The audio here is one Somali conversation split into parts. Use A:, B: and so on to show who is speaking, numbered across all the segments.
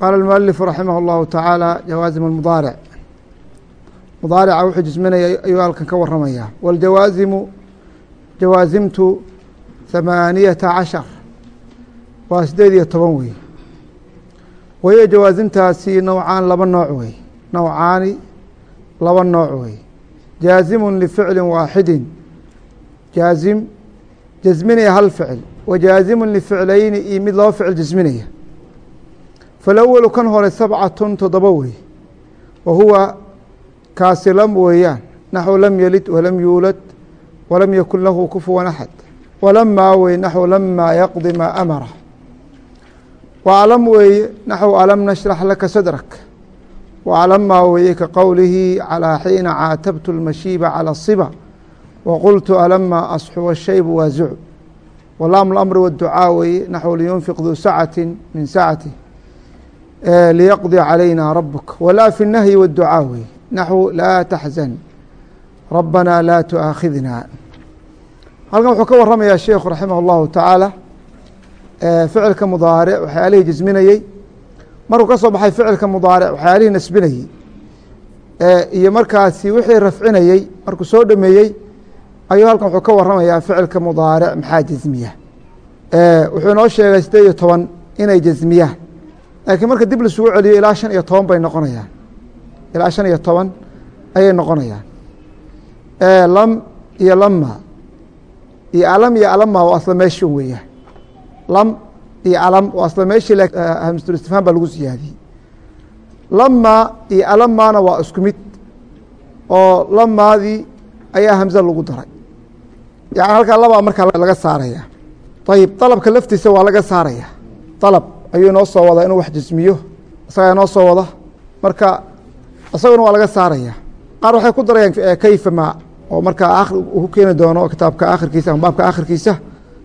A: qaala اlmualifu raximah اllahu tacaala jawaazim اmudaaric mudaarica wuxuu jisminaya ayuu halkan ka waramayaa wاljawaasimu jawaasimtu hamaaniyata cashar waa sideed iyo toban wey wahiyo jawaasimtaasi nowcaan laba nooc wey nowcaani laba nooc wey jaazimu lificli waaxidi jaazim jasminaya hal ficil wa jaazimu lificlayni iyo mid laba ficil jasminaya falawalu kan hore sabcatun toddoba wey wa huwa kaasi lam weeyaan naxw lam yelid walam yuulad walam yakun lahu kufuwan axad walamaa wey naxw lamaa yaqdi maa amara. Wa alam weeye naxw alam nashrax laka sadrak wa alamaa weeye ka qowlihi calaa xiina caatabtu lmashiiba calى asiba wa qultu alamaa asxuwa shaybu waa zucb walaam lamri waducaa weeye naxw liyunfiq duu sacati min sacati liyaqdi calayna rabuk walaa fi الnahyi wاdducaa weeye naxwu laa taxzan rabbana laa tuaakhidna halkan wuxuu ka waramayaa sheikhu raximah اllahu tacaala ficilka mudaaric waxyaalihii jasminayey markuu ka soo baxay ficilka mudaaric waxyaalihii nasbinayey iyo markaasi wixii rafcinayey markuu soo dhameeyey ayuu halkan wuxuu ka waramayaa ficilka mudaaric maxaa jasmiya wuxuu inoo sheegay sideed iyo toban inay jasmiyaan laakiin marka dib lasugu celiyo ilaa shan iyo toban bay noqonayaan. Ilaa shan iyo toban ayay noqonayaan. Lam iyo lama iyo alam iyo alama waa asla meeshin weeyaan. Lam iyo alam waa asla meeshii hamsulistifhaam baa lagu siyaadiyey. Lama iyo alamaana waa isku mid. Oo lamaadii ayaa hamse lagu daray. Yani halkaa labaa markaa laga saaraya ayib dalabka laftiisa waa laga saaraya dalab ayuu inoo soo wadaa inuu wax jismiyo isagaa inoo soo wada. Marka isaguna waa laga saaraya. Qaar waxay ku darayaan kayfa ma oo markaa ku keeni doono kitaabka akhirkiisa ama baabka akhirkiisa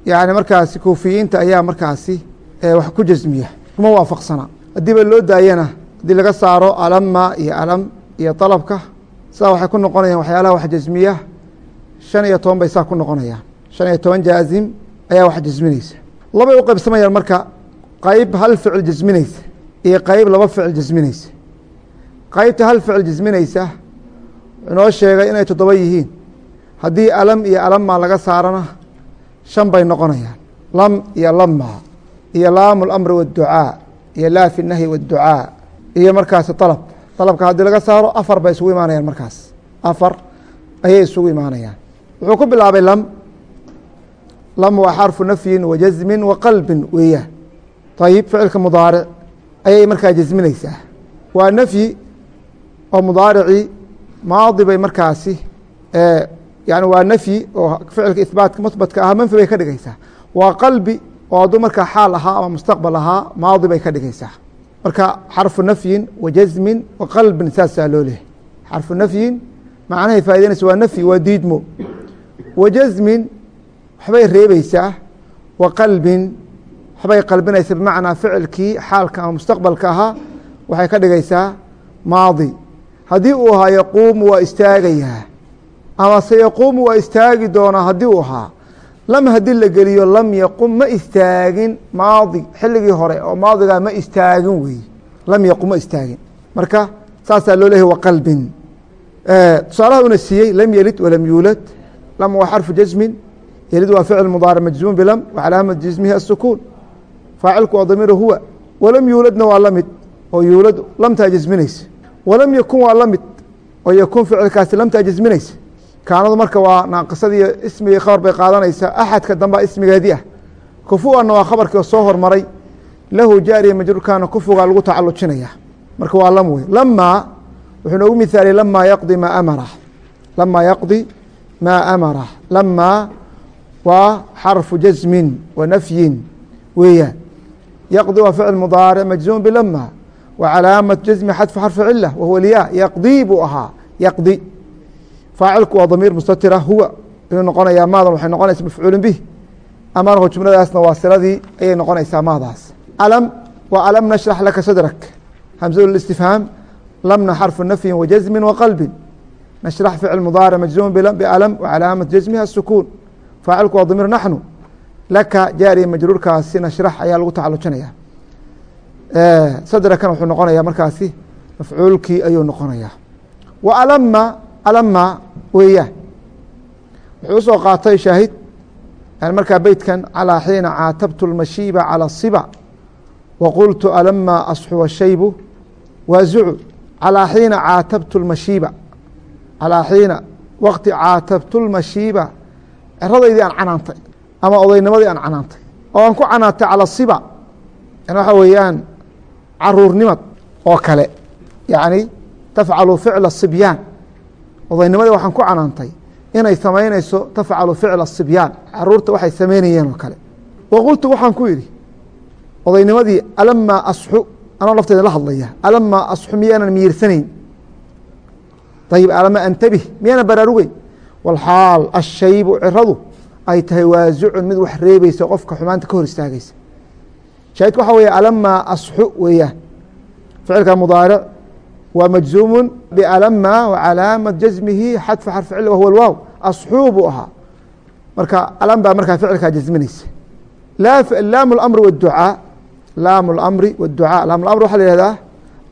A: yani markaasi kuufiyiinta ayaa markaasi wax ku jasmiya kuma waafaqsana. Haddiiba loo daayana haddii laga saaro alama iyo alam iyo dalabka sidaa waxay ku noqonayaan waxyaalaha wax jasmiya shan iyo toban bay saa ku noqonayaan. Shan iyo toban jaazim ayaa wax jasminaysa labay u qaybsamayaan marka qayb hal ficil jasminaysa iyo qayb laba ficil jasminaysa qaybta hal ficil jasminaysa inoo sheegay inay toddoba yihiin haddii alam iyo alama laga saarana shan bay noqonayaan lam iyo lama iyo laamu اlamri wاdducaa iyo laa fi nahyi wاdducaa iyo markaasi dalab dalabka haddii laga saaro afar bay isugu imaanayaan markaas afar ayay isugu imaanayaan wuxuu ku bilaabay lam lam waa xarfu nafyin wa jasmin wa qalbin weeyaan ayib ficilka mudaaric ayay markaa jasminaysaa waa nafyi oo mudaaricii maadi bay markaasi yani waa nafyi oo ficilka ihbaatka musbatka ahaa manfi bay ka dhigaysaa waa qalbi oo hadduu markaa xaal ahaa ama mustaqbal ahaa maadi bay ka dhigaysaa marka xarfu nafyin wa jasmin wa qalbin saasaa loo lehay xarfu nafyin macnahay faa'idaynaysa waa nafyi waa diidmo wa jasmin waxbay reebeysaa wa qalbin waxbay qalbinaysa bimacnaa ficilkii xaalka ama mustaqbalka ahaa waxay ka dhigaysaa maadi. Haddii uu ahaa yaquumu waa istaagayaa ama se yaquumu waa istaagi doonaa haddii uu ahaa. Lam haddii la geliyo lam yaqum ma istaagin maadi xilligii hore oo maadigaa ma istaagin wey lam yaqum ma istaagin. Marka saasaa loo leeyahy wa qalbin. Tusaalaha una siiyey lam yelid walam yuulad. Lam waa xarfu jasmin yelid waa ficil mudaaric majzuum bilam wa calaamat jasmihi asukuun faacilku waa damiiru huwa walam yuuladna waa la mid oo yuulad lamtaa jasminaysa walam yakun waa la mid oo yakun ficilkaasi lamtaa jasminaysa kaanadu marka waa naaqisadii ismigii khabar bay qaadanaysaa axadka dambaa ismigeedii ah. Kufuwanna waa khabarkii oo soo hormaray lahu jaariya majruurkaana kufugaa lagu tacalujinaya. Marka waa lam wey lamaa wuxuu noogu mihaaliyey lamaa yaqdi maa amara. Lamaa yaqdi maa amara. Lamaa waa xarfu jasmin wa nafyin weeyaan yaqdi waa ficil mudaaric majzuum bilama wa calaamat jasmi xadfu xarfi cila wahuwa lyaa yaqdii buu ahaa yaqdi faacilku waa damiir mustatira huwa inuu noqonayaa maadan waxay noqonaysa mafcuulin bih amanahu jumladaasna waa siladii ayay noqonaysaa maadaas alam wa alam nashrax laka sadrak hamsatu istifhaam lamna xarfu nafyin wa jasmin wa qalbin nashrax ficil mudaaric majzuum bialam wa calaamat jasmiha sukuun faacilku waa damiir naxnu laka jaariya majruurkaasi nashrax ayaa lagu tacalujinaya sadrakan wuxuu noqonaya markaasi mafcuulkii ayuu noqonaya wa alama alama weeyaan wuxuu usoo qaatay shaahid yani markaa beytkan calىa xiina caatabtu اlmashiiba calى الصiba waqultu alama asxu washaybu waazicu calىa xiina caatabtu اlmashiiba calىa xiina waqti caatabtu اlmashiiba ceradaydii aan canaantay ama odaynimadii aan canaantay. Oo aan ku canaantay cala siba. Yan waxaa weeyaan caruurnimad oo kale. Yacni tafcalu ficla sibyaan odaynimadii waxaan ku canaantay inay samaynayso tafcalu ficla sibyaan carruurta waxay samaynayeen oo kale. Waqultu waxaan ku idhi odaynimadii alamaa asxu. Anoo lafteeda la hadlaya alamaa asxu miyaanan miyirsanayn ayib alama antabih miyaanan baraarugeyn? Walxaal ashaybu ciradu ay tahay waasicun mid wax reebeysa qofka xumaanta ka hor istaageysa shaahidka waxaa weeye alamaa asxu weeyaan ficilka mudaaric waa majzuumu balama wacalaamat jasmihi xadfa xarfi cil wahwa lwaaw asxuu buu ahaa marka alam baa markaa ficilkaa jasminaysa laamu اlamri wاducaa laamu اlamri wاducaa laam amr waxaa la yihahdaa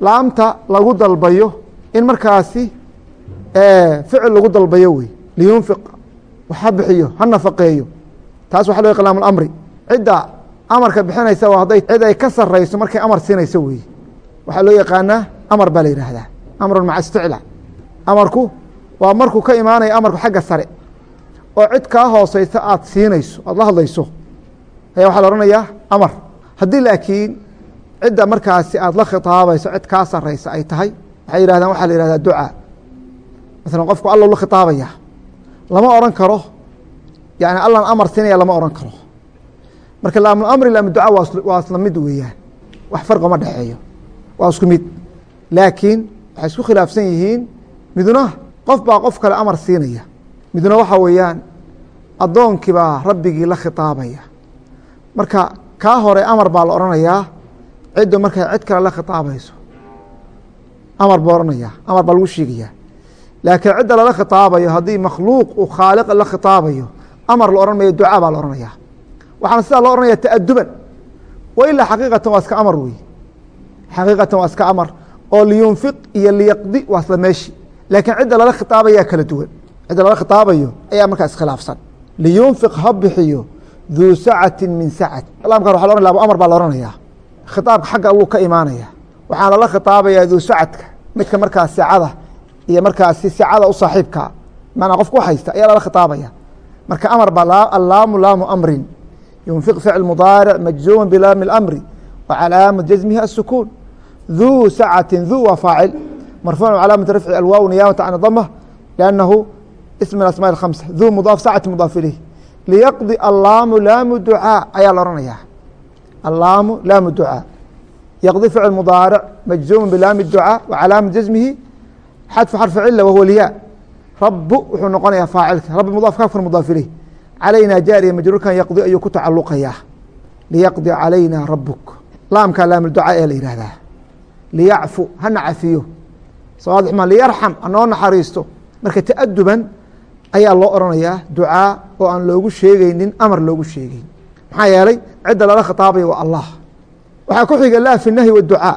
A: laamta lagu dalbayo in markaasi ficil lagu dalbayo wey liyunfiq ha bixiyo ha nafaqeeyo. Taas waxa lo yaq laam اlamri cidda amarka bixinaysa waa hadday cid ay ka sarayso markay amar siinayso wey waxaa loo yaqaanaa amar baa la yidhaahdaa. Amrun maca isticla. Amarku waa markuu ka imaanaya amarku xagga sare. Oo cid kaa hooseysa aad siinayso aad la hadlayso. Ayaa waxaa la ohanayaa amar. Haddii laakiin cidda markaasi aad la khitaabayso cid kaa sareysa ay tahay waxay yihahdaan waxaa la yihahdaa ducaa. Masalan qofku allow la khitaabaya lama oran karo. Yani allan amar siinaya lama oran karo. Marka laamulamri laamuduca waa isla mid weeyaan. Wax farqo ma dhexeeyo. Waa isku mid. Laakiin waxay isku khilaafsan yihiin midna qof baa qof kale amar siinaya. Midna waxa weeyaan addoonkii baa rabbigii la khitaabaya. Marka kaa hore amar baa la odhanayaa cidda markay cid kale la khitaabayso amar buu ohanayaa amar baa lagu sheegayaa laakiin cidda lala khitaabayo haddii makhluuq uu khaaliqa la khitaabayo amar la ohan mayo ducaa baa la ohanayaa waxaana sidaa loo ohanaya ta'aduban wa ilaa xaqiiqatan waa iska amar wey xaqiiqatan waa iska amar oo liyunfiq iyo liyaqdi waa isla meeshi. Laakiin cidda lala khitaabayaa kala duwan. Cidda lala khitaabayo ayaa markaa iskhilaafsan liyunfiq ha bixiyo duu sacati min sacati laamkan waa la ohan amar baa la ohanayaa khitaabka xagga alluu ka imaanaya. Waxaa lala khitaabayaa duu sacadka midka markaa sacada iyo markaasi sacada u saaxiibka maanaa qofku haysta ayaa lala khitaabaya. Marka amar baa allaamu laamu amrin yunfiq ficl mudaaric majzuuma bilaami اlamri wa calaamat jasmihi asukuun duu sacati duu waa faacil. Marfuuc calaamati rafci alwaaw niyaabata can dama liannahu ism min asmaa khamsa. Duu mudaaf sacati mudaaf ilayh. Liyaqdi allaamu laamu ducaa ayaa la ohanaya allaamu laamu ducaa yqdi ficl mudaaric majzuuma bilaami ducaa wa calaamat jasmihi xadfu xarfi cila wahuwa lyaa rabu wuxuu noqonayaa faacilka. Rabi mudaaf kaafkan mudaaf ileyh calayna jaariya majruurkan yaqdi ayuu ku tacaluqayaa liyaqdi calayna rabuk laamka laamducaa ee la yihahdaa liyacfu hana cafiyo sawaadix ma liyarxam hanoo naxariisto. Marka ta'aduban ayaa loo oranayaa ducaa oo aan loogu sheegeynin amar loogu sheegeyn maxaa yeelay cidda lala khitaabaya waa allah. Waxaa ku xiga laa fi nahyi waducaa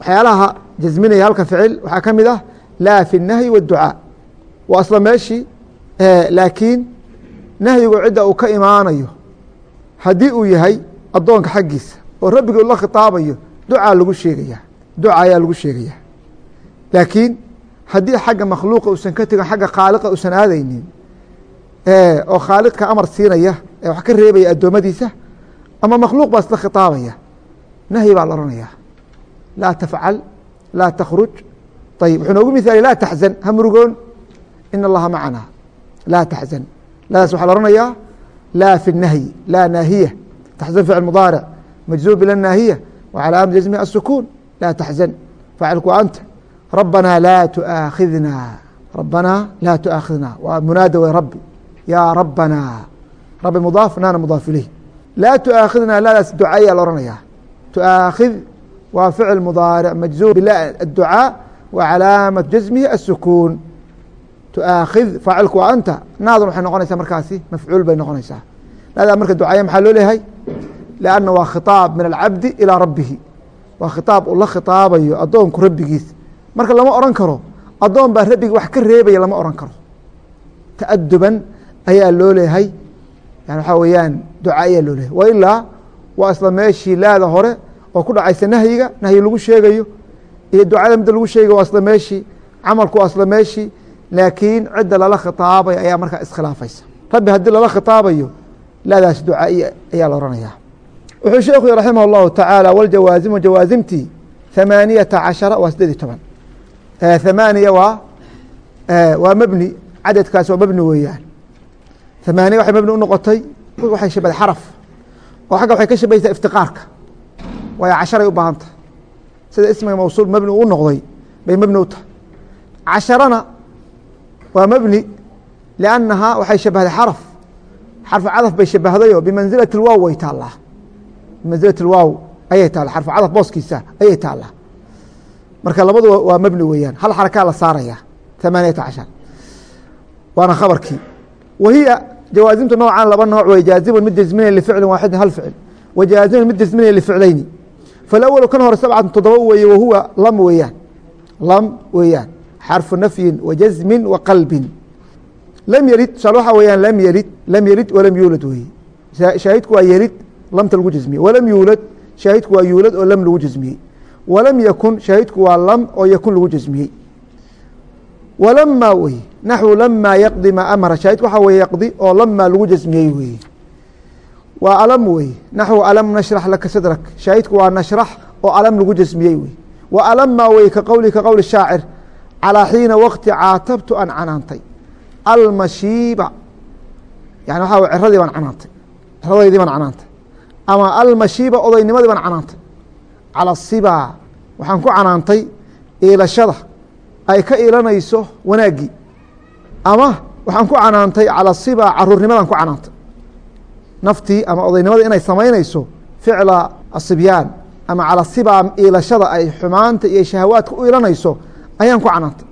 A: waxyaalaha jasminaya halka ficil. Waxaa ka mid ah laa fi nahyi waducaa waa isla meeshii laakiin nahyigu cidda uu ka imaanayo haddii uu yahay addoonka xaggiisa oo rabbigii la khitaabayo ducaa lagu sheegaya duca ayaa lagu sheegaya laakiin haddii xagga makhluuqa uusan ka tegin xagga khaaliqa uusan aadaynin oo khaaliqka amar siinaya ee wax ka reebaya addoommadiisa ama makhluuq baa isla khitaabaya nahyi baa la ohanaya laa tafcal laa takhruj ayib wuxuu noogu mihaaliy laa taxzan ha murugoon in allaha macana laa taxzan ladaas waxaa la ohanayaa laa fi nahyi laa naahiya taxzan ficil mudaaric majzuum bila naahiya wa calaama jasmihi asukuun laa taxzan faacilku waa anta rabbanaa laa tuaakhidna rabbanaa laa tuaakhidna waa munaada wey rabbi yaa rabbanaa rabbi mudaaf naana mudaaf ileyh laa tuaakhidna laadaas ducaayaa la ohanayaa tuaakhid waa ficil mudaaric majzuum bila adducaa wa calaamaة jasmihi الsukuun tuaakhid faacilku waa anta naadan waxay noqonaysaa markaasi mafcuul bay noqonaysaa naadaa marka ducaaya maxaa loo leeyahay lanna waa khiطaab min alcabdi ilىa rabbihi waa khitaab uu la khitaabayo addoonku rabbigiis marka lama oran karo addoon baa rabbigi wax ka reebaya lama oran karo ta'aduban ayaa loo leeyahay yani waxaa weeyaan duca ayaa loo leeyahay wa ilaa waa isla meeshii laada hore oo ku dhacaysa nahyiga nahyi lagu sheegayo iyo ducada midda lagu sheegayo waa isla meeshii camalku waa isla meeshii laakiin cidda lala khitaabayo ayaa markaa iskhilaafaysa rabbi haddii lala khitaabayo laadaas ducaa'iya ayaa la ohanaya wuxuu sheekhu raximah اllahu tacaala wاljawaazimu jawaazimtii ثamaaniyata cashara waa sideed iyo toban thamaaniya waa waa mebni cadadkaas waa mebni weeyaan thamaaniya waxay mebni u noqotay waxay shabahday xaraf oo xagga waxay ka shabahaysaa iftiqaarka waayo casharay u baahantah sida ismiga mawsuul mebni u noqday bay mebni u tahay. Casharana waa mebni liannahaa waxay shabahday xaraf. Xarfu cadaf bay shabahdayoo bimansilati lwaaw way taallaa. Bimansilati lwaaw ayay taalla xarfu cadaf booskiisa ayay taallaa. Marka labadu waa mebni weeyaan. Hal xarakaa la saaraya amaaniyata cashar. Waana khabarkii. Wa hiya noocaan laba nooc wey jaazibun mid jasminaya lificlin waaxidin hal ficil. Wa jaazimun mid jasminaya lificlayni faalawalu kan hore sabcatan toddoba weeye wahuwa lam weeyaan lam weeyaan wa jazmin wa qalbin lam yelid tusaale waxaa weeyaan lam yelid lam yelid walam yuulad weeye shaahidku waa yelid lamta lagu jasmiyey walam yuulad shaahidku waa yuulad oo lam lagu jasmiyey walam yakun shaahidku waa lam oo yakun lagu jasmiyey walama weye naxwu lama yaqdi ma amara shaahidku waxaa weye yaqdi oo lama lagu jasmiyey weeye waa alam weye naxwu alam nashrax laka sadrak shaahidku waa nashrax oo alam lagu jasmiyey weye wa alama weye ka qowli ka qowli shaacir. Calaa xiina waqti caatabtu an canaantay. Almashiiba yani waxaa w ciradii baan canaantay. Ciradaydii baan canaantay. Ama almashiiba odaynimadii baan canaantay. Cala siba waxaan ku canaantay iilashada. Ay ka iilanayso wanaaggii ama waxaan ku canaantay cala siba caruurnimadan ku canaantay naftii ama odaynimada inay samaynayso ficla asibyaan ama cala siba iilashada ay xumaanta iyo shahawaadka u iilanayso ayaan ku canaantay.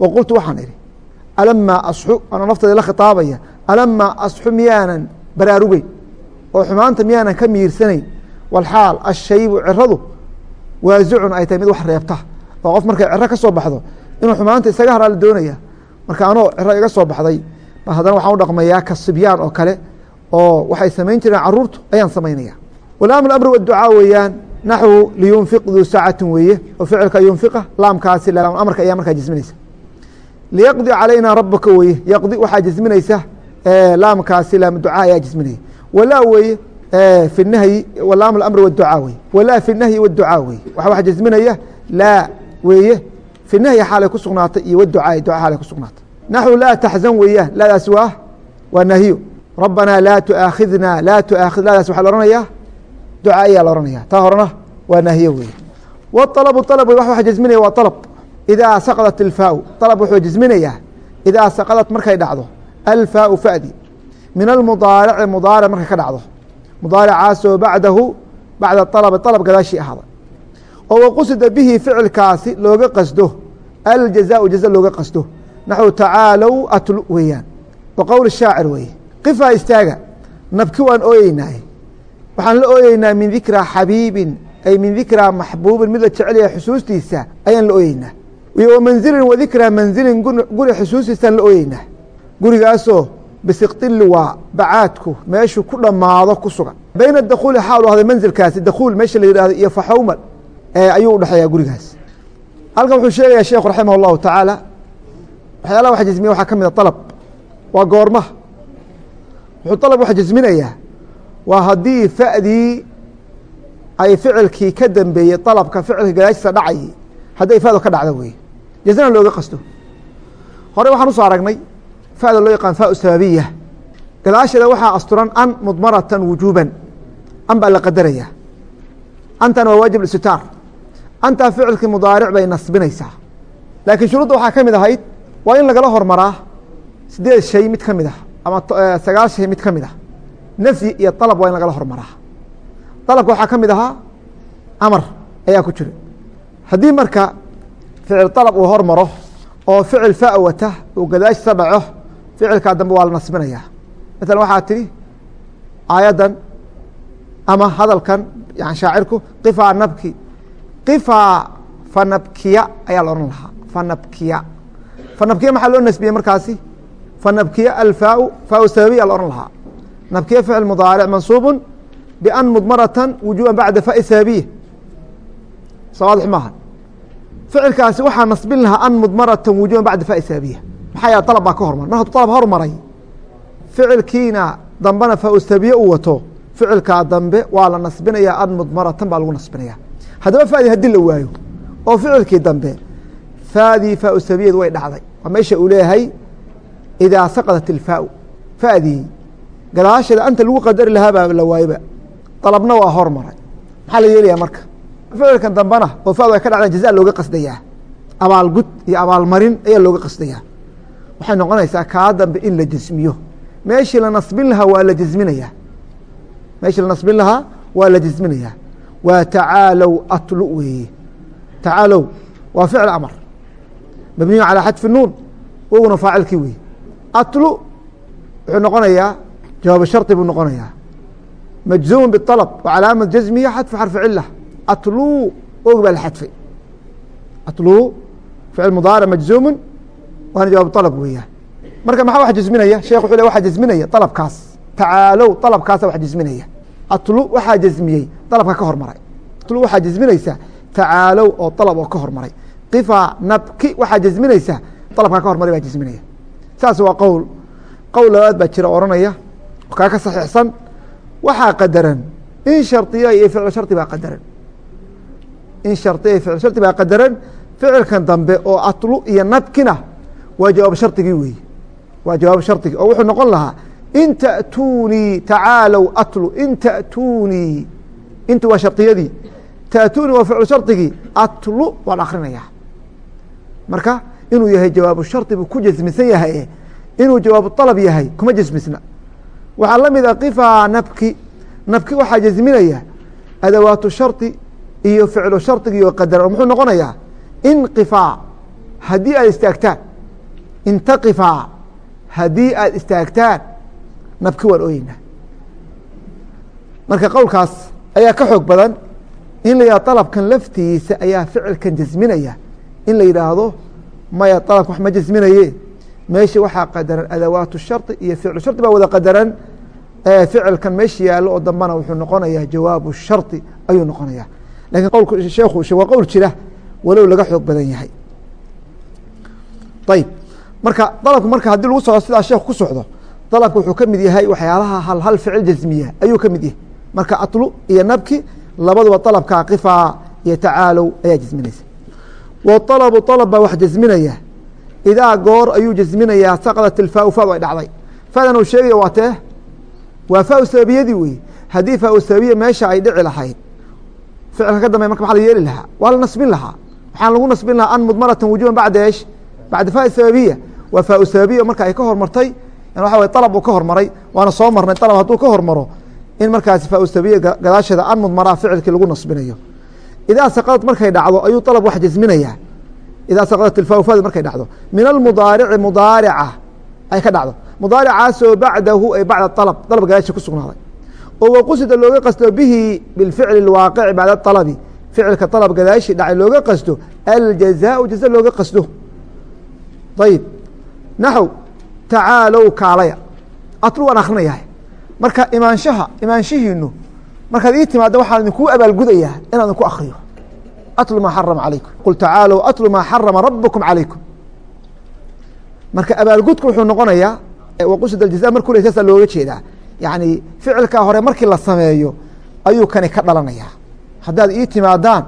A: Wa qultu waxaan idhi alamaa asxu anoo naftayda la khitaabaya alamaa asxu miyaanan baraarugeyn oo xumaanta miyaanan ka miirsanayn walxaal ashaybu ciradu waasicun ay tahay mid wax reebta oo qof markay ciro ka soo baxdo inuu xumaanta isaga haraa la doonaya marka anoo ciro iga soo baxday ba haddana waxaan u dhaqmayaa ka sibyaan oo kale oo waxay samayn jireen caruurtu ayaan samaynaya walaamr amri waducaa weeyaan naxwu liyunfiq duu saacatin weeye oo ficilka yunfiqa laamkaasi amarka ayaa markaa jisminaysa. Liyaqdi calayna rabaka weye yaqdi waxaa jisminaysa laamkaasi laam ducaa ayaa jisminaya. Walaa weeye fi nahyi walaam amri waducaa weye walaa fi nahyi waducaa weye waxa jisminaya laa weeye fi xaalay ku sugnaatay iyo waducaa duca xaalay ku sugnaatay. Naxwu laa taxzan weeyaan laadaas waa waa nahyo rabanaa laa tuaakhidna laa tuaakhid laadaas waxaa la ohanaya duca ayaa la ohanaya taa horena waa nahyo weeye. Walabu alab wax jisminaya waa alab idaa saqdat ilfaau alab wuxuu jisminayaa idaa saqadat markay dhacdo alfaau fadi. Min almudaarici mudaaric markay ka dhacdo. Mudaaricaasoo bacdahu bacda alab alab gadaashii ahaaday oo waqusida bihi ficilkaasi looga qasdo. Aljazaau jaza looga qasdo. Naxwu tacaalow atlu weeyaan. Wa qowl shaacir weeye qifaa istaaga nabki waan ooyeynaaye. Waxaan la ooyeynaa min dikraa xabiibin ay min dikraa maxbuubin mid la jecelyaha xusuustiisa ayaan la ooyeynaa. Wa manzilin wa manzilin guri xusuustiisaan la ooyeynaa. Gurigaasoo bisiqtili waa bacaadku meeshuu ku dhammaado ku sugan. Bayna dakuuli xaalu ahday manzilkaasi dakuul meesha la yidhahdo iyo faxawmal ayuu udhexeeyaa gurigaas halkan wuxuu sheegaya sheekhu raximah اllahu tacaala waxyaalaha wax jismiya waxaa ka mid a alab waa goorma wuxuu alab wax jisminayaa waa haddii fa'dii ay ficilkii ka dambeeyey alabka ficilka gadaashiisa dhacay hadday fado ka dhacda weye jazana looga qasto. Hore waxaan u soo aragnay fada loo yaqaan fa sababiya gadaasheeda waxaa asturan an mudmaratan wujuuban an baa la qadaraya antana waa waajib istitaar antaa ficilkii mudaaric bay nasbinaysaa. Laakiin shuruudda waxaa ka mid ahayd waa in lagala hormaraa sideed shay mid ka mid ah ama sagaal shay mid ka mid ah. Nafyi iyo dalab waa in lagala hormaraa. Dalabka waxaa ka mid ahaa amar ayaa ku jira. Haddii marka ficil dalab uu hormaro oo ficil fa wata uu gadaashisa dhaco ficilkaa dambe waa la nasbinayaa. Maala waxaa tidhi aayaddan ama hadalkan shaacirku qifaa nabki. Qifaa fanabkiya ayaa la odhan lahaa. Fanabkiya. Fanabkiya maxaa loo nasbiyey markaasi fanabkiya alfaau faau sababiya la odhan lahaa nabkiya ficil mudaaric mansuubu ban mudmaratan wujuban bacda faai sababiya soo waadix maaha ficilkaasi waxaa nasbin lahaa an mudmaratan wujuban bacda faai sababiya maxaa yaha dalab baa ka hormar mar hadduu dalab hormaray ficilkiina dambena faau sababiye uu wato ficilkaa dambe waa la nasbinayaa an mudmaratan baa lagu nasbinaya haddaba faadi haddii la waayo oo ficilkii dambe faadii faau sababiyed way dhacday waa idaa saqadat ilfaau faadii gadaasheeda anta lagu qadari lahaa baa la waayeba dalabna waa hormaray maxaa la yeelayaa marka ficilkan dambena oo faadu ay ka dhacdaan jaza looga qasdayaa abaalgud iyo abaalmarin ayaa looga qasdayaa waxay noqonaysaa kaa dambe in la jasmiyo meeshii la nasbin lahaa waa la jasminayaa meeshii la nasbin lahaa waa la jasminayaa waa tacaalow atlu weeye tacaalow waa ficil amar mabniyu calى xadfi nuun wowna faacilkii weeye atlu wuxuu noqonayaa jawaab shari buu noqonayaa. Majzuum bialab oo calaama jazmiya xadfu xarfu cila atlu og baa la xadfay. Atlu ficil mudaarac majzuumu waana jawaab alab weeyaan marka maxaa wax jasminaya sheekh wuxuu le waxaa jasminaya alabkaas tacaalow alabkaasa wax jasminaya atlu waxaa jasmiyey dalabka ka hormaray. Atlu waxaa jasminaysaa tacaalow oo alab oo ka hormaray. Kifa nabki waxaa jasminaysaa dalabka ka hormaray baa jasminaya saas waa qowl. Qowl labaad baa jira ohanaya kaa ka saxiixsan waxaa qadaran. In shardiya iyo ficlu shardi baa qadaran. In shardiya iyo ficlu shardi baa qadaran. Ficilkan dambe oo atlu iyo nadkina waa jawaab shardigii weeye waa jawaab shardigi oo wuxuu noqon lahaa in ta'tuunii tacaalow atlu. In ta'tuunii inta waa shardiyadii ta'tuunii waa ficlu shardigii atlu waan akrinayaa marka inuu yahay jawaabu shardi buu ku jasmisan yahay. Inuu jawaabu طalab yahay kuma jasmisna waxaa la mid a qifaa nabki nabki waxaa jasminaya adawaatu shardi iyo ficlu shardigii oo qadar. Oo muxuu noqonayaa inqifaa haddii aad istaagtaan intaqifaa haddii aad istaagtaan nabki waan ooyeynaa marka qowlkaas ayaa ka xoog badan in la yihahdo dalabkan laftiisa ayaa ficilkan jasminaya in la yidhaahdo maya dalabka wax ma jasminaye? Meesha waxaa qadaran adawaatu shardi iyo ficlu shardi baa wada qadaran. Ficilkan meesha yaallo oo dambana wuxuu noqonayaa jawaabu shardi ayuu noqonaya laakiin sheekhu waa qowl jira. Walow laga xoog badan yahay. Ayib marka dalabku marka haddii lagu socdo sidaa sheekhu ku socdo dalabka wuxuu ka mid yahay waxyaalaha hal hal ficil jasmiya. Ayuu ka mid yahay. Marka atlu iyo nabki labaduba dalabkaa qifaa iyo tacaalow ayaa jasminaysa waalabu alab baa wax jasminaya. Idaa goor ayuu jasminayaa saqdat ilfaau faadu ay dhacday. Fadan uu sheegaya waa tee? Waa faau sababiyadii wey haddii faau sababiya meesha ay dhici lahayd ficilka ka dambey marka maxa la yeeli lahaa? Waa la nasbin lahaa. Waxaan lagu nasbin lahaa an mudmaratan wujuban bacda esh bacda faa sababiya waa faau sababiya marka ay ka hormartay waxa way alab uu ka hormaray waana soo marnay alab hadduu ka hormaro in markaasi faau sababiya gadaasheeda an mudmaraa ficilkii lagu nasbinayo idaa saqadad markay dhacdo ayuu alab wax jasminayaa idaa saqadat ilfaau faadi markay dhacdo min almudaarici mudaarica ay ka dhacdo mudaaricaasoo bacdahu ay bacda alab dalab gadaasha ku sugnaaday oo waqusida looga qasto bihi bilficli اlwaaqici bacda alabi ficilka alab gadaashi dhacay looga qasto aljazaau jaza looga qasdo ayib naxw tacaalow kaalaya atlu waan akrinayahay marka imaanshaha imaanshihiinu markaad ii timaada waxaan idinkuu abaalgudayaa inaan idinku akriyo atlu maa xarama calaykum qul tacaalow atlu maa xarama rabukum calaykum marka abaalgudku wuxuu noqonayaa waqusida aljaza markuu le saasaa looga jeedaa. Yani ficilkaa hore markii la sameeyo ayuu kani ka dhalanayaa. Haddaad ii timaadaan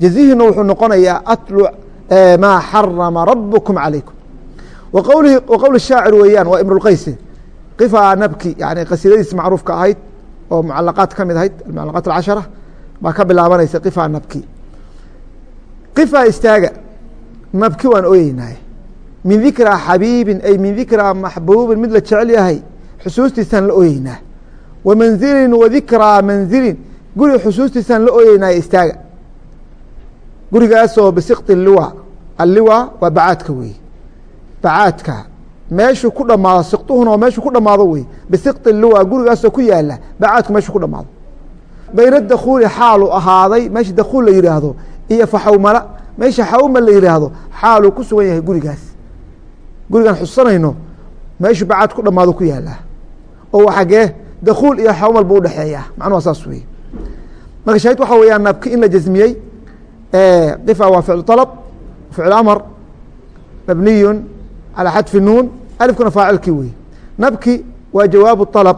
A: jazihiina wuxuu noqonayaa atlu maa xarama rabukum calaykum waqowlihi waqowl shaacir weeyaan waa imrulqaysi qifaa nabki yani qasiidadiis macruufka ahayd oo mucalaqaad ka mid ahayd almucalaqaat alcashara baa ka bilaabanaysa qifaa nabki. Qifaa istaaga nabki waan ooyeynaaye min dikraa xabiibin ay min dikraa maxbuubin mid la jecel yahay xusuustiisaan la ooyeynaa wa manzilin wa dikraa manzilin guri xusuustiisaan la ooyeynaaye istaaga. Gurigaasoo bisikti liwa alliwa waa bacaadka wey bacaadka meeshuu ku dhamaado siktuhuna oo meeshuu ku dhamaado wey bisikti liwa gurigaasoo ku yaalla bacaadku meeshuu ku dhamaado bayna dakuuli xaalu ahaaday meesha dakuul la yihaahdo iyo faxawmala meesha xawma la yihaahdo xaaluu ku sugan yahay gurigaas. Gurigaan xusanayno meeshu bacad ku dhamaado ku yaalaa oo xagee dakuul iyo xawmal buu udhexeeyaa macnuha saas wey marka shahid waxa weeyaan nabki in la jasmiyey difa waa ficlu طalb ficlu amr mabniyu calى xadfi nuun alifkuna faacilkii wey nabki waa jawaabu طalb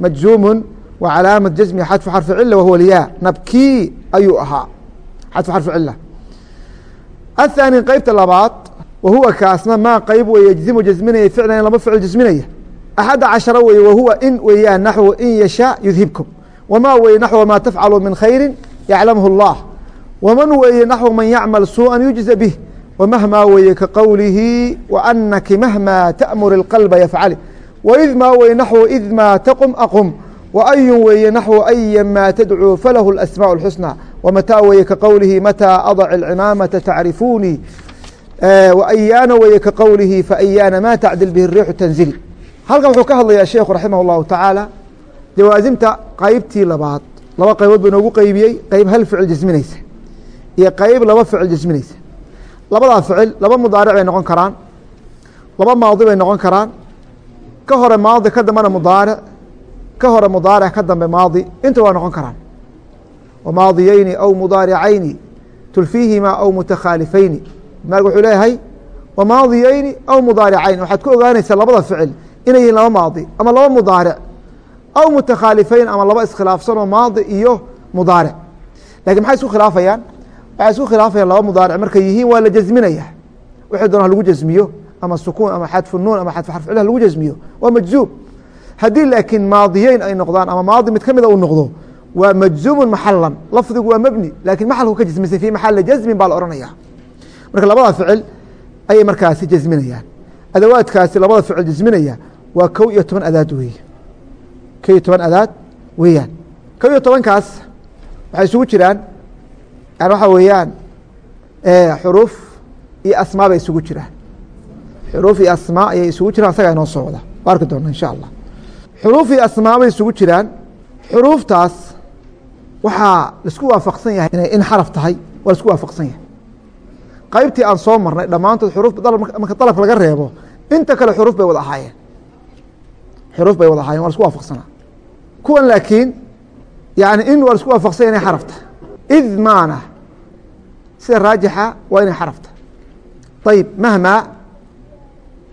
A: majzuumu wa calaamaة jasmi xadfu xarfi cila wahuwa lya nabkii ayuu ahaa xadfu xarfi cila aلthaani qeybta labaad wahuwa kaasna maa qeyb wey yجzimu jasminaya ficlan laba ficil jasminaya axadda cashara weye wahuwa in weeyaan naxwu in yashaa yudhibkum wma weye naxو ma tafcalu min khayri yaclamhu اllah wman weeye naxو man yacmal suuءa yujza bih wmahma weye ka qowlihi وanaki mahma taأmur اqلba yafcali waid ma weye naxو id ma taqum aqum وأyu weeye naxو أya ma tadcuu falahu الأsmاء الxusنى wmatىa weye ka qowlihi matىa adc الcimaamaةa tacrifunii وأyaana weye ka qowlihi faأyaana ma tacdil bih الriixu tanzili halkan wuxuu ka hadlaya sheekhu raximah الlahu taعaalى jawaasimta qeybtii labaad laba qaybood ba inoogu qeybiyey qeyb hal ficil jasminaysa iyo qeyb laba ficil jasminaysa labadaa ficil laba mudaaric bay noqon karaan laba maadi bay noqon karaan. Ka hore maadi ka dambena mudaaric ka hore mudaaric ka dambe maadi inta waa noqon karaan. Wamaadiyeyni aw mudaaricayni tulfiihimaa aw mutakhaalifeyni maag wuxuu leeyahay wamaadiyeyni aw mudaaricayn waxaad ku ogaanaysaa labada ficil inay yihiin laba maadi ama laba mudaaric aw mutakhaalifeyn ama laba iskhilaafsanoo maadi iyo mudaaric. Lakin maxay isku khilaafayaan waxay isku khilaafayaan laba mudaaric markay yihiin waa la jasminaya. Wixii doona lagu jasmiyo ama sukuun ama xadfu nuun ama xadfu xarf cilah lagu jasmiyo. Waa majzuum. Haddii laakiin maadiyeyn ay noqdaan ama maadi mid kamida uu noqdo waa majzuumun maxalan lafdigu waa mebni laakiin maxalku ka jasmisay fi maxali jasmin baa la ohanaya marka labada ficil ayay markaasi jasminayaan. Adawaadkaasi labada ficil jasminaya waa kow iyo toban adaad weeye ko iyo toban adaad weeyaan. Kow iyo tobankaas waxay isugu jiraan waxaa weeyaan xuruuf iyo asmaa bay isugu jiraan. Xuruuf iyo asmaa ayay isugu jiraan asagaa inoo soo wada. Wa arki doona insha allah. Xuruuf iyo asmaa bay isugu jiraan. Xuruuftaas waxaa la isku waafaqsan yahay inay in xaraf tahay waa la isku waafaqsan yahay. Qaybtii aan soo marnay dhammaantood xuruuf marka laga reebo inta kale xuruuf bay wada ahaayeen. Xuruuf bay wada ahayen waa lasku waafaqsanaa. Kuwan laakiin yani in waa lasku waafaqsanya inay xaraf tahay id maana sida raajixa waa inay xaraf tahay ayib mahmaa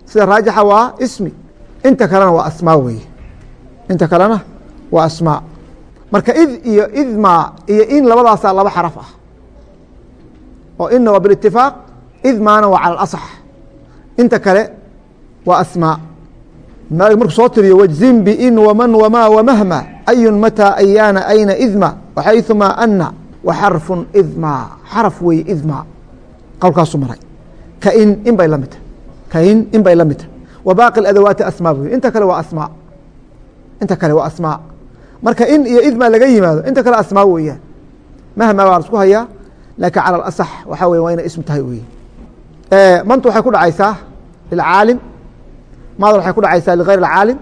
A: sida raajixa waa ismi inta kalena waa asmaa weeye inta kalena waa asmaa marka id iyo idma iyo in labadaasaa laba xaraf ah oo ina waa bilitifaaq idmaana waa cala asax inta kale waa asmaa markuu soo tiriyo wajzin bin wman wma wmahma ayun matىa ayaana ayna idma waxayثuma ana waxarfu idma xaraf weeye idma qowlkaasu maray. Kain in bay la mid tahy kain in bay la mid tahy baaqi adawaati asmaa bu inta kale waa asmaa. Inta kale waa asmaa. Marka in iyo idma laga yimaado inta kale asmaa weeyaan. Mahma waa lasku hayaa laakiin calى asax waxaa wey waa inay ism tahay wey mantu waxay ku dhacaysaa lilcaalim maada waxay ku dhacaysaa ligayr caalim.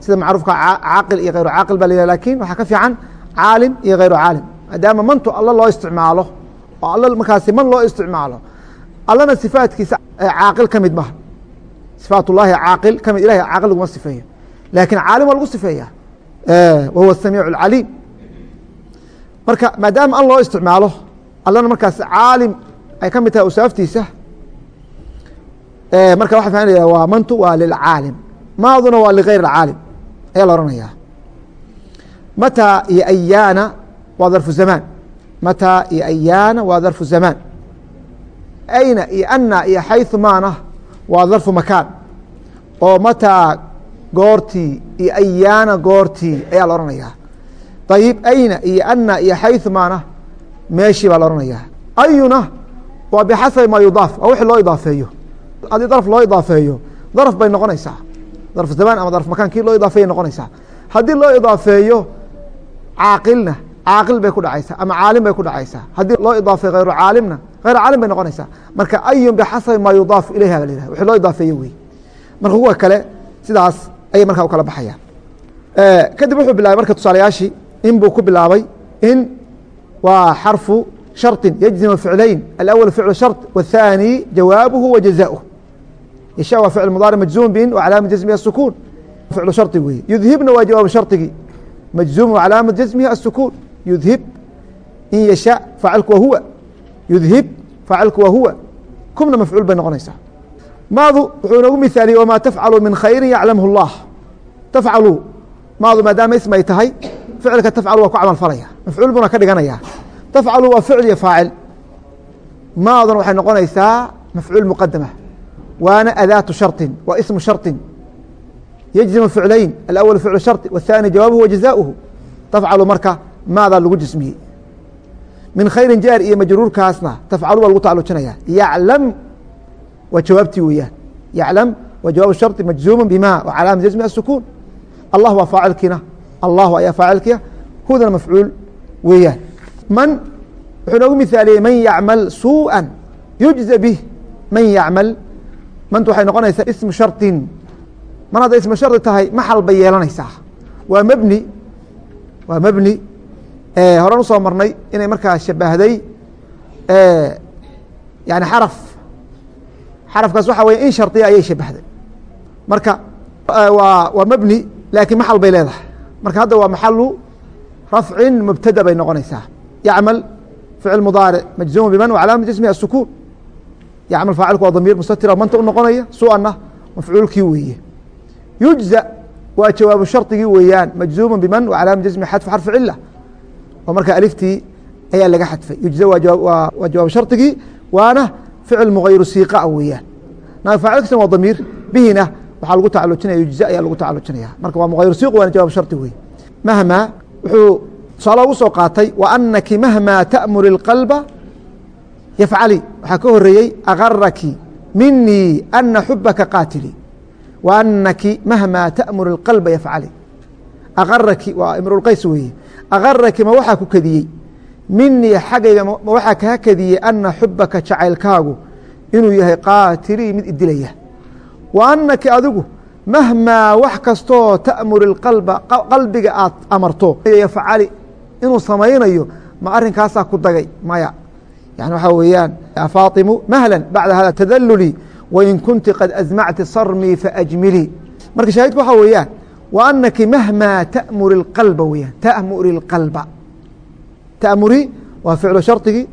A: Sida macruufka caaqil iyo hayru caaqil ba la yah laakiin waxaa ka fiican caalim iyo hayru caalim maadaama mantu alla loo isticmaalo oo alla markaasi man loo isticmaalo allana sifaatkiisa caaqil ka mid maha sifaat ullahi caaqil ka mid ilahi caaqil laguma sifeeyo. Lakin caalim waa lagu sifeeya wa huwa samiic marka maadaama an loo isticmaalo allana markaas caalim ay ka mid tahay usaaftiisa marka waxa fahanaya waa mantu waa lilcaalim maaduna waa ligayr caalim. Ayaa la ohanaya mataa iyo ayaana waa darfu zamaan mataa iyo ayaana waa darfu zamaan ayna iyo ana iyo xayثu maana waa darfu makaan. Oo mataa goortii iyo ayaana goortii ayaa la ohanaya ayib ayna iyo ana iyo xayثu maana meeshii baa la ohanaya ayuna waa bixasabi ma yudaaf waa wixii loo idaafeeyo. Haddii darf loo idaafeeyo darf bay noqonaysaa. Darf zamaan ama darf makaan kii loo idaafeeyay noqonaysaa. Haddii loo idaafeeyo caaqilna caaqil bay ku dhacaysaa ama caalim bay ku dhacaysaa haddii loo idaafeeyo hayru caalimna hayr caalim bay noqonaysaa marka ayun bixasabi maa yudaaf ilayha ba la yihah wixii loo idaafeeye wey marka kuwa kale sidaas ayay markaa u kala baxayaan kadib wuxuu bilaabay marka tusaalayaashii in buu ku bilaabay in waa xarfu sharطi yجزم فiclayn الأول فicل شharط والثاني jawaaبه وجزاؤه يشhاء waa فicل مضارع مجزوم بn وعلاaمة جزمha السكون فicل شharطi wey يذhibna waa jawaaب شharطigii مجزوم وعلاaمة جزمha السكون يذhib in يشhاء فاacilku wa huwa يذhib فاacilku wa huwa kumna mafcuul bay noqonaysaa maadu wuxuu inoogu miثaaliyey وma تfعalu min khayri yaclamhu الlah tfcalu maadu maadaama ism ay tahay ficilka tfcalu waa ku camal falaya mafcuul buna ka dhiganaya tfcalu waa ficl iyo faacil maaduna waxay noqonaysaa mafcuul muqadama waana adaatu sharطi waa ismu sharطi yجزم ficlayn alأwl ficl sharط والثاني jawaabuhu wa jaزaؤuhu tfcalu marka maadaa lagu jismiyey min khayri jaar iyo majruurkaasna tfcalu baa lagu tacalujinaya yaclam waa jawaabtii weeyaan yaclam waa jawaab sharطi majzuum bma w calaama jزmi الsukuun allah waa faacilkiina allahu ayaa faacilkiia hudana mafcuul weeyaan man wuxuu noogu miثaaliyey man yacmal suuءa yujزa bih man yacmal manta waxay noqonaysaa ismu sharطin mar hadday ismu shardi tahay maxal bay yeelanaysaa waa mebni waa mebni Eh, horan u soo marnay inay markaa shabahday eh, yani xaraf. Xarafkaas waxa weye in shardiya ayay shabahday marka eh, waa waa mebni laakiin maxal bay leedahay. Marka hadda waa maxalu rafcin mubtada bay noqonaysaa. Yacmal ficil mudaaric majzuuma biman wa calaamati ismi asukuun yacmal faacilku waa damiir mustatira manta u noqonaya su'anna mafcuulkii weeye. Yujza waa jawaabu shardigii weeyaan majzuuma biman wa calaamati xadfu xarfi cila oo marka aliftii ayaa laga xadfay. Yujza waa jawaab shardigii waana ficil mukayru siiqa weeyaan. Naib faacilkiisna waa damiir bihina waxaa lagu tacalujinaya yujza ayaa lagu tacalujinaya marka waa mukayru siiq waana jawaab shardi wey mahma wuxuu tusaale ugu soo qaatay wa anaki mahma ta'muri اlqalba yafcali waxaa ka horeeyey akaraki minii ana xubaka qaatili. Wa anaki mahma ta'muri اlqalba yafcali akaraki waa imruulqays weeye akaraki ma waxaa ku kediyey minii xaggayga ma waxaa kaa kediyey ana xubaka jacaylkaagu inuu yahay qaatilii mid idilaya wa anaki adigu mahmaa wax kastoo taأmuri اqalba qalbiga aad amarto yafcali inuu samaynayo ma arinkaasaa ku dagay maya yani waxaa weeyaan faatimu mahla bacda hada tadaluli wain kunti qad azmacti sarmii faajmilii marka shaahidku waxaa weeyaan wa anaki mahmaa taأmuri اqalba weyaan taأmuri اqalba taأmuri waa ficlu shardigii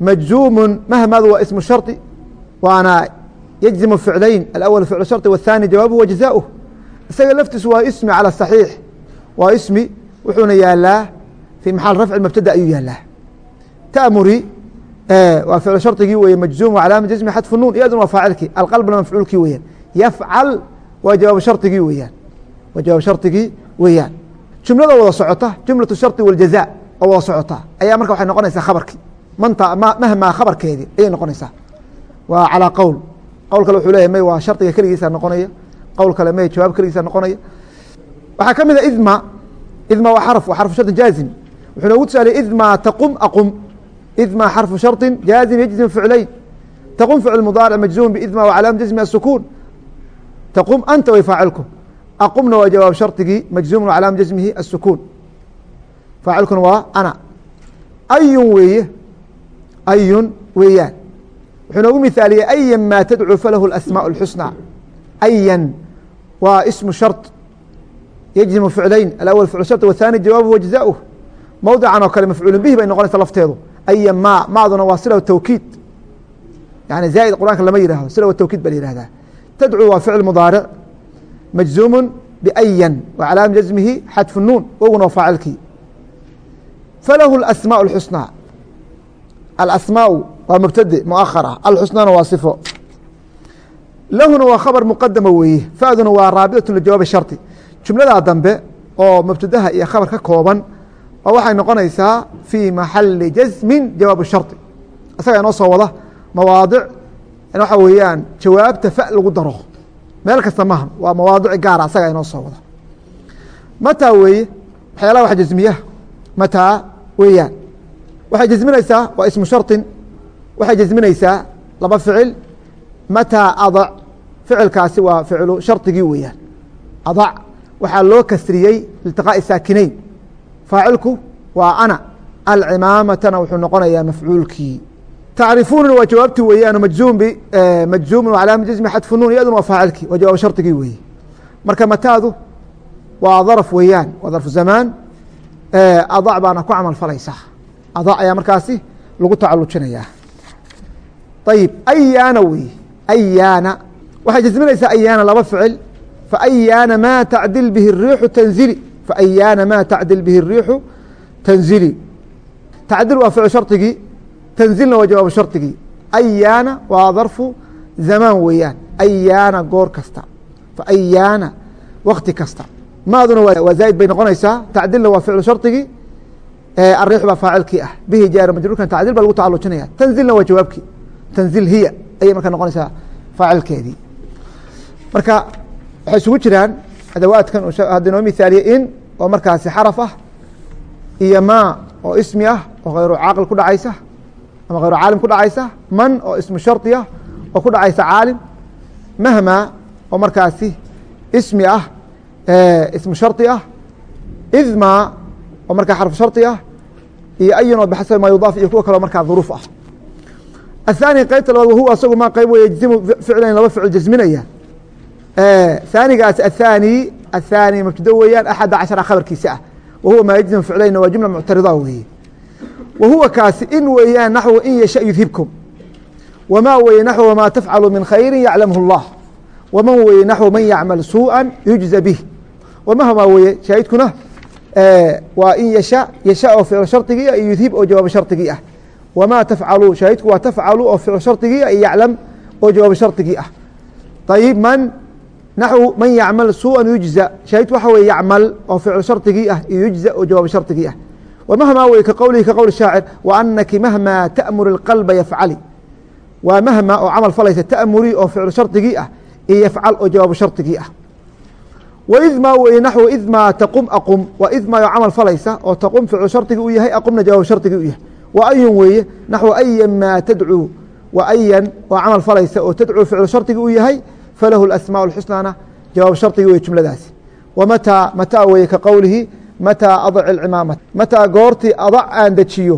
A: majzuumu mahmadu waa ismu shardi waana yجزم فiclayn aأول فicل شharط والثاني jawaaبه wa جزاؤه isaga laftiisu waa ismi calى صaحيiح waa ismi wuxuuna yaalaa في maxal rafci mubtada ayuu yaalaa taأmuri waa ficl shardigii weye majزum calaama jزmi xadfu nun iyaduna waa faacilkii alqalbna mafcuulkii weyaan yafcal waa jawaab shardigii weyaan waa jawaab shardigii weeyaan jumlada wada socota jumlaة الsharطi والjaزاء oo wada socota ayaa marka waxay noqonaysaa khabarkii manta mahmaa khabarkeedii ayay noqonaysaa waa calىa qowl qowl kale wuxuu leyahy may waa shardiga keligiisa noqonaya qowl kale may jawaab keligiisa noqonaya waxaa ka mida idma idma waa xarf waa xarfu shardi jaazim wuxuu noogu tusaaliyey idma taqum aqum idma xarfu shardi jaazim yجزim ficlayn taqum ficl mudaarc majzuum bidma wa calaama jزmi الsukuun taqum anta way faacilku aqumna waa jawaab shardigii majzuumun wa calaama jزmihi الsukuun faacilkuna waa ana ayun weeye ayun weeyaan wuxuu noogu miثaaliyey أya ma tadcuu falahu الأsmاء الxusنى أyan waa ismu sharط yجزم ficlayn aأwl ficl shart والثاني jawaabuه wa jaزaؤه mowdican oo kale mafcuul bihi bay noqonaysa lafteedu أya ma maaduna waa sila tawkiid yani zaa'id qur'anka lama yihahdo sila tawkiid ba la yihahdaa tadcuu waa ficil mudaaric majzuum بأyan wa calaama jزmihi xadfu nuun woguna waa faacilkii falahu الأsmاء الxusنى alasmaaء waa mubtade muahara alxusnana waa sifo lahuna waa khabar muqadama weeye faduna waa raabiطatu lijawaab shardi jumladaa dambe oo mubtadaha iyo khabar ka kooban oo waxay noqonaysaa fii maxali jasmin jawaab shardi isagaa inoo soo wada mawaadic waxa weeyaan jawaabta fa lagu daro meel kasta maha waa mawaadici gaara isagaa inoo soo wada. Mataa weeye waxyaalaha wax jasmiya mataa weeyaan. Waxay jasminaysaa waa ismu sharطin waxay jasminaysaa laba ficil. Mataa adac ficilkaasi waa ficlu shardigii weeyaan. Adac waxaa loo kasriyey iltiqaaءi saakinayn. Faacilku waa ana alcimaamatana wuxuu noqonayaa mafcuulkii tacrifuunina waa jawaabti weeyaan majzuum majzuumun calaama jasmi xadfu nuun iyaduna waa faacilkii waa jawaab shardigii weeye marka mataadu waa darf weeyaan waa darfu zamaan adac baana ku camal falaysa adac ayaa markaasi lagu tacalujinayaa ayib ayaana weye ayaana waxay jasminaysaa ayaana laba ficil faayaana maa tacdil bihi الriixu tanzili faayaana maa tacdil bihi الriixu tanzili tacdil waa ficil shardigii tanzilna waa jawaabu shardigii ayaana waa darfu zamaan weeyaan. Ayaana goor kasta. Faayaana wakti kasta. Maaduna waa zaa'id bay noqonaysaa. Tacdilna waa ficlu shardigii ariix baa faacilkii ah. Bihi jaari majruurkan tacdil baa lagu tacalujinaya tanzilna waa jawaabkii. Tanzil hiya. Ayay marka noqonaysaa faacilkeedii. Marka waxay isugu jiraan adawaadkan hadda noo mihaaliye in oo markaasi xaraf ah iyo maa oo ismi ah oo hayru caaqil ku dhacaysa ama hayru caalim ku dhacaysa man oo ismu shardi ah oo ku dhacaysa caalim mahma oo markaasi ismi ah ismu shardi ah idma oo markaa xarfu shardi ah iyo ayun oo bxasab ma yudaaf iyo kuwa kaleo markaa duruuf ah aلثaanي qeybta labaad wahuwa asagu ma qeyb wey yجzimu ficlan laba ficil jasminaya ثaanigaas aلثaanي aلثaanي mubtado weeyaan axada caشhara khabarkiisa ah wahuwa maa yجzim ficlayna waa jumla muctarida weeye wahuwa kaasi in weeyaan naxو in yasha yudhibkum wma weye naxو wma tafcalu min khayri yaclamhu الlah wman weye naxو man yacmal suuءa yujزa bih wmahmaa weye shaahidkuna waa in yasha yasha oo ficil shardigii ah iyo yudhib oo jawaab shardigii ah wma tafcalu shaahidku waa tafcalu oo ficil shardigii ah iyo yaclam oo jawaab shardigii ah ayib man naxو man yacmal suuءa yujزa shaahidku waxa weye yacmal oo ficil shardigii ah iyo yujزa oo jawaab shardigii ah wmahmaa weye ka qowlihi ka qowl shaacir waanaki mahma taأmuri اqalba yafcali waa mahma oo camal falaysa taأmuri oo ficil shardigii ah iyo yafcal oo jawaabu shardigii ah waidma weye naxو idma taqum aqum waa idma oo camal falaysa oo taqum ficil shardigii u yahay aqumna jawaab shardigii u yahay wa ayun weeye naxو ayan maa tadcuu wa ayan oo camal falaysa oo tadcuu ficil shardigii u yahay falahu اasmaaء اxusnaana jawaab shardigii wey jumladaasi wamataa mataa weye ka qowlihi mataa adc اcimaamata mataa goortii adac aan dejiyo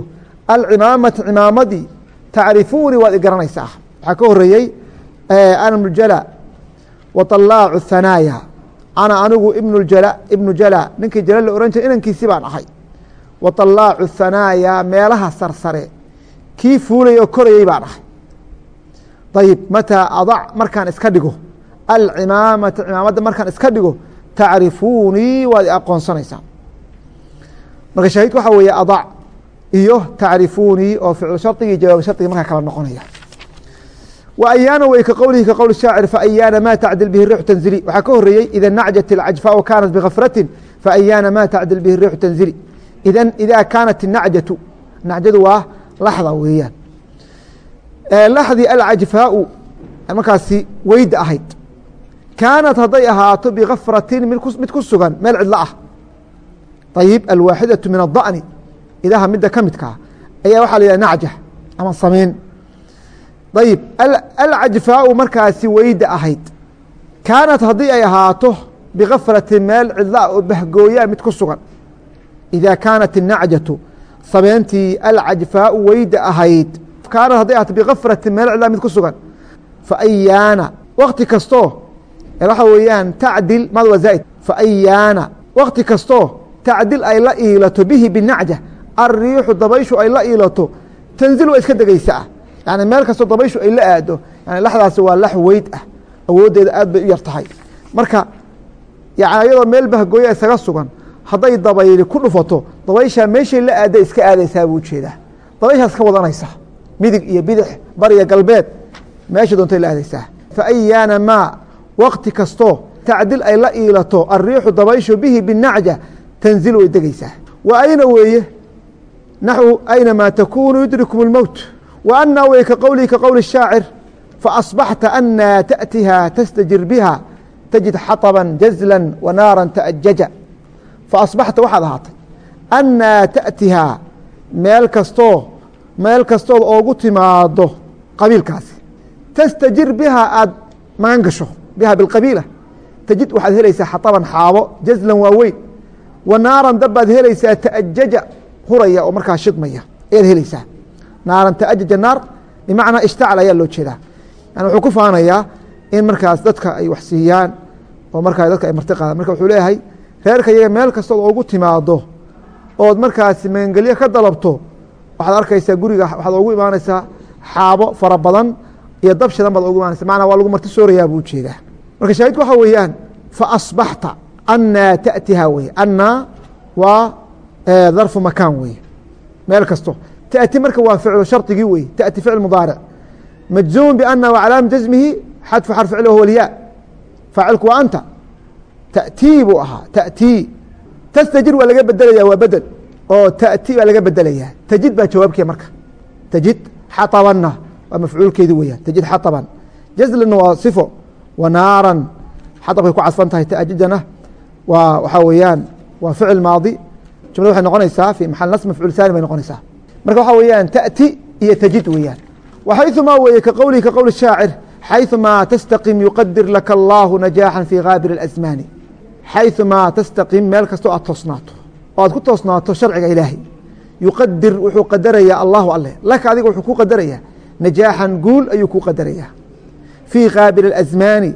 A: alcimaamata cimaamadii tacrifuunii waad i garanaysaa waxaa ka horeeyey ana ibnu jala wa طalaacu hanaaya ana anigu ibn jala ibnu jala ninkii jala la ohan jiray inankiisii baan ahay wa طalaacu hanaaya meelaha sarsare kii fuulay oo korayey baan ahay ayib mataa adac markaan iska dhigo alcimaamata cimaamadda markaan iska dhigo tacrifuunii waad i aqoonsanaysaa marka shaahidku waxaa weeye adac iyo tacrifuunii oo ficil shardigii jawaab shardigii markaa kala noqonaya. Ayaana wey ka qowlihi ka qowl shaacir faayaana ma tacdil bihi riixu tanzili. Waxaa ka horeeyey ida nacjat alcajfaau kaanat bikafratin faayaana ma tacdil bihi riixu tanzili. Idan idaa kaanat inacjatu nacjadu waa laxda weeyaan. Laxdii alcajfaau markaasi weyda ahayd. Kaanat hadday ahaato bikafratin mid ku sugan meel cidlo ah ayib alwaaxidaةu min الضأni idaha midda ka midkaa ayaa waxaa la yihah nacja ama samiin ayib alcajfaau markaasi weyda ahayd kaanat haddii ay ahaato bikafratin meel cidla oo bahgooyaa mid ku sugan ida kaanat الnacjatu sameentii alcajfaau weyda ahayd kaanat hadday ahaato bikafratin meel cidla mid ku sugan faayaana wakti kastoo waxa weeyaan tacdil mad waa zaa'id faayaana wakti kastoo tacdil ay la iilato bihi binacja ariixu dabayshu ay la iilato. Tanzil waa iska degeysaa yani meel kastoo dabayshu ay la aado yani laxdaasi waa lax weyd ah. Awooddeeda aad bay u yar tahay. Marka yani iyadoo meel bahgooya isaga sugan hadday dabayli ku dhufato dabayshaa meeshay la aada iska aadaysaa buu u jeedaa dabayshaas ka wadanaysa. Midig iyo bidix bariya galbeed meesha doontay la aadaysaa. Faayaana maa wakti kastoo tacdil ay la iilato ariixu dabayshu bihi binacja tanzil way degeysaa wa ayna weeye naxwu aynamaa takuunu yudrikum اlmowt wa anaa weye ka qowlihi ka qowli الshaacir faasbaxta anaa taأtiha tastajir biha tajid xaطba jazla wa naara taأjaja faasbaxta waxaad ahaatay anaa taأtihaa meel kastoo meel kastood oogu timaado qabiilkaasi tastajir biha aad magan gasho biha biاlqabiila tajid waxaad helaysaa xaطban xaabo jazlan waaweyn wa naaran dab baad helaysaa taأjaja huraya oo markaa shidmaya ayaad helaysaa. Naaran taajaja naar bimacnaa ishtacl ayaa loo jeedaa. Yani wuxuu ku faanayaa in markaas dadka ay wax siiyaan oo markaa dadka ay marti qaadaan marka wuxuu leeyahay reerka iyaga meel kastood oogu timaado ood markaasi magangelyo ka dalabto waxaad arkaysaa guriga waxaad ogu imaanaysaa xaabo fara badan iyo dab shidan baad ogu imaanaysa macnaa waa lagu marti soorayaa buu u jeedaa marka shaahidku waxaa weeyaan fa asbaxta anaa tatiha weye anaa waa darfu makaan weye meel kasto tati marka waa ficlu shardigii weye tati ficl mudaaric majzuumu bana wa calaama jasmihi xadfu xarf cil wahuwa lyaa faacilku waa anta tatii buu ahaa tatii tastajir waa laga bedelaya waa bedel oo tati baa laga bedelaya tajid baa jawaabkee marka tajid xaabana waa mafcuulkeedi weya tajid xaaban jazlina waa sifo wa naaran xaabkay ku casfan tahay tajidana waa waxaa weeyaan waa فicل maaضي jumlad waxay noqonaysaa في محل نصب مفcuل ثاني bay noqonaysaa marka waxaa weeyaan تأتي iyo تجid weeyaan وxayثumaa weeye ka qowlihi ka qowl الشhaacir xayثumaa تstaqim yuqadir laka الlahu نajاaxا fي gaabir الأزmاni xayثumaa تstaqim meel kastoo aad toosnaato oo aad ku toosnaato sharciga ilaahay yuqadir wuxuu qadarayaa allahu ale laka adiga wuxuu ku qadarayaa najaaxan guul ayuu ku qadarayaa fii gaabir الأزmaani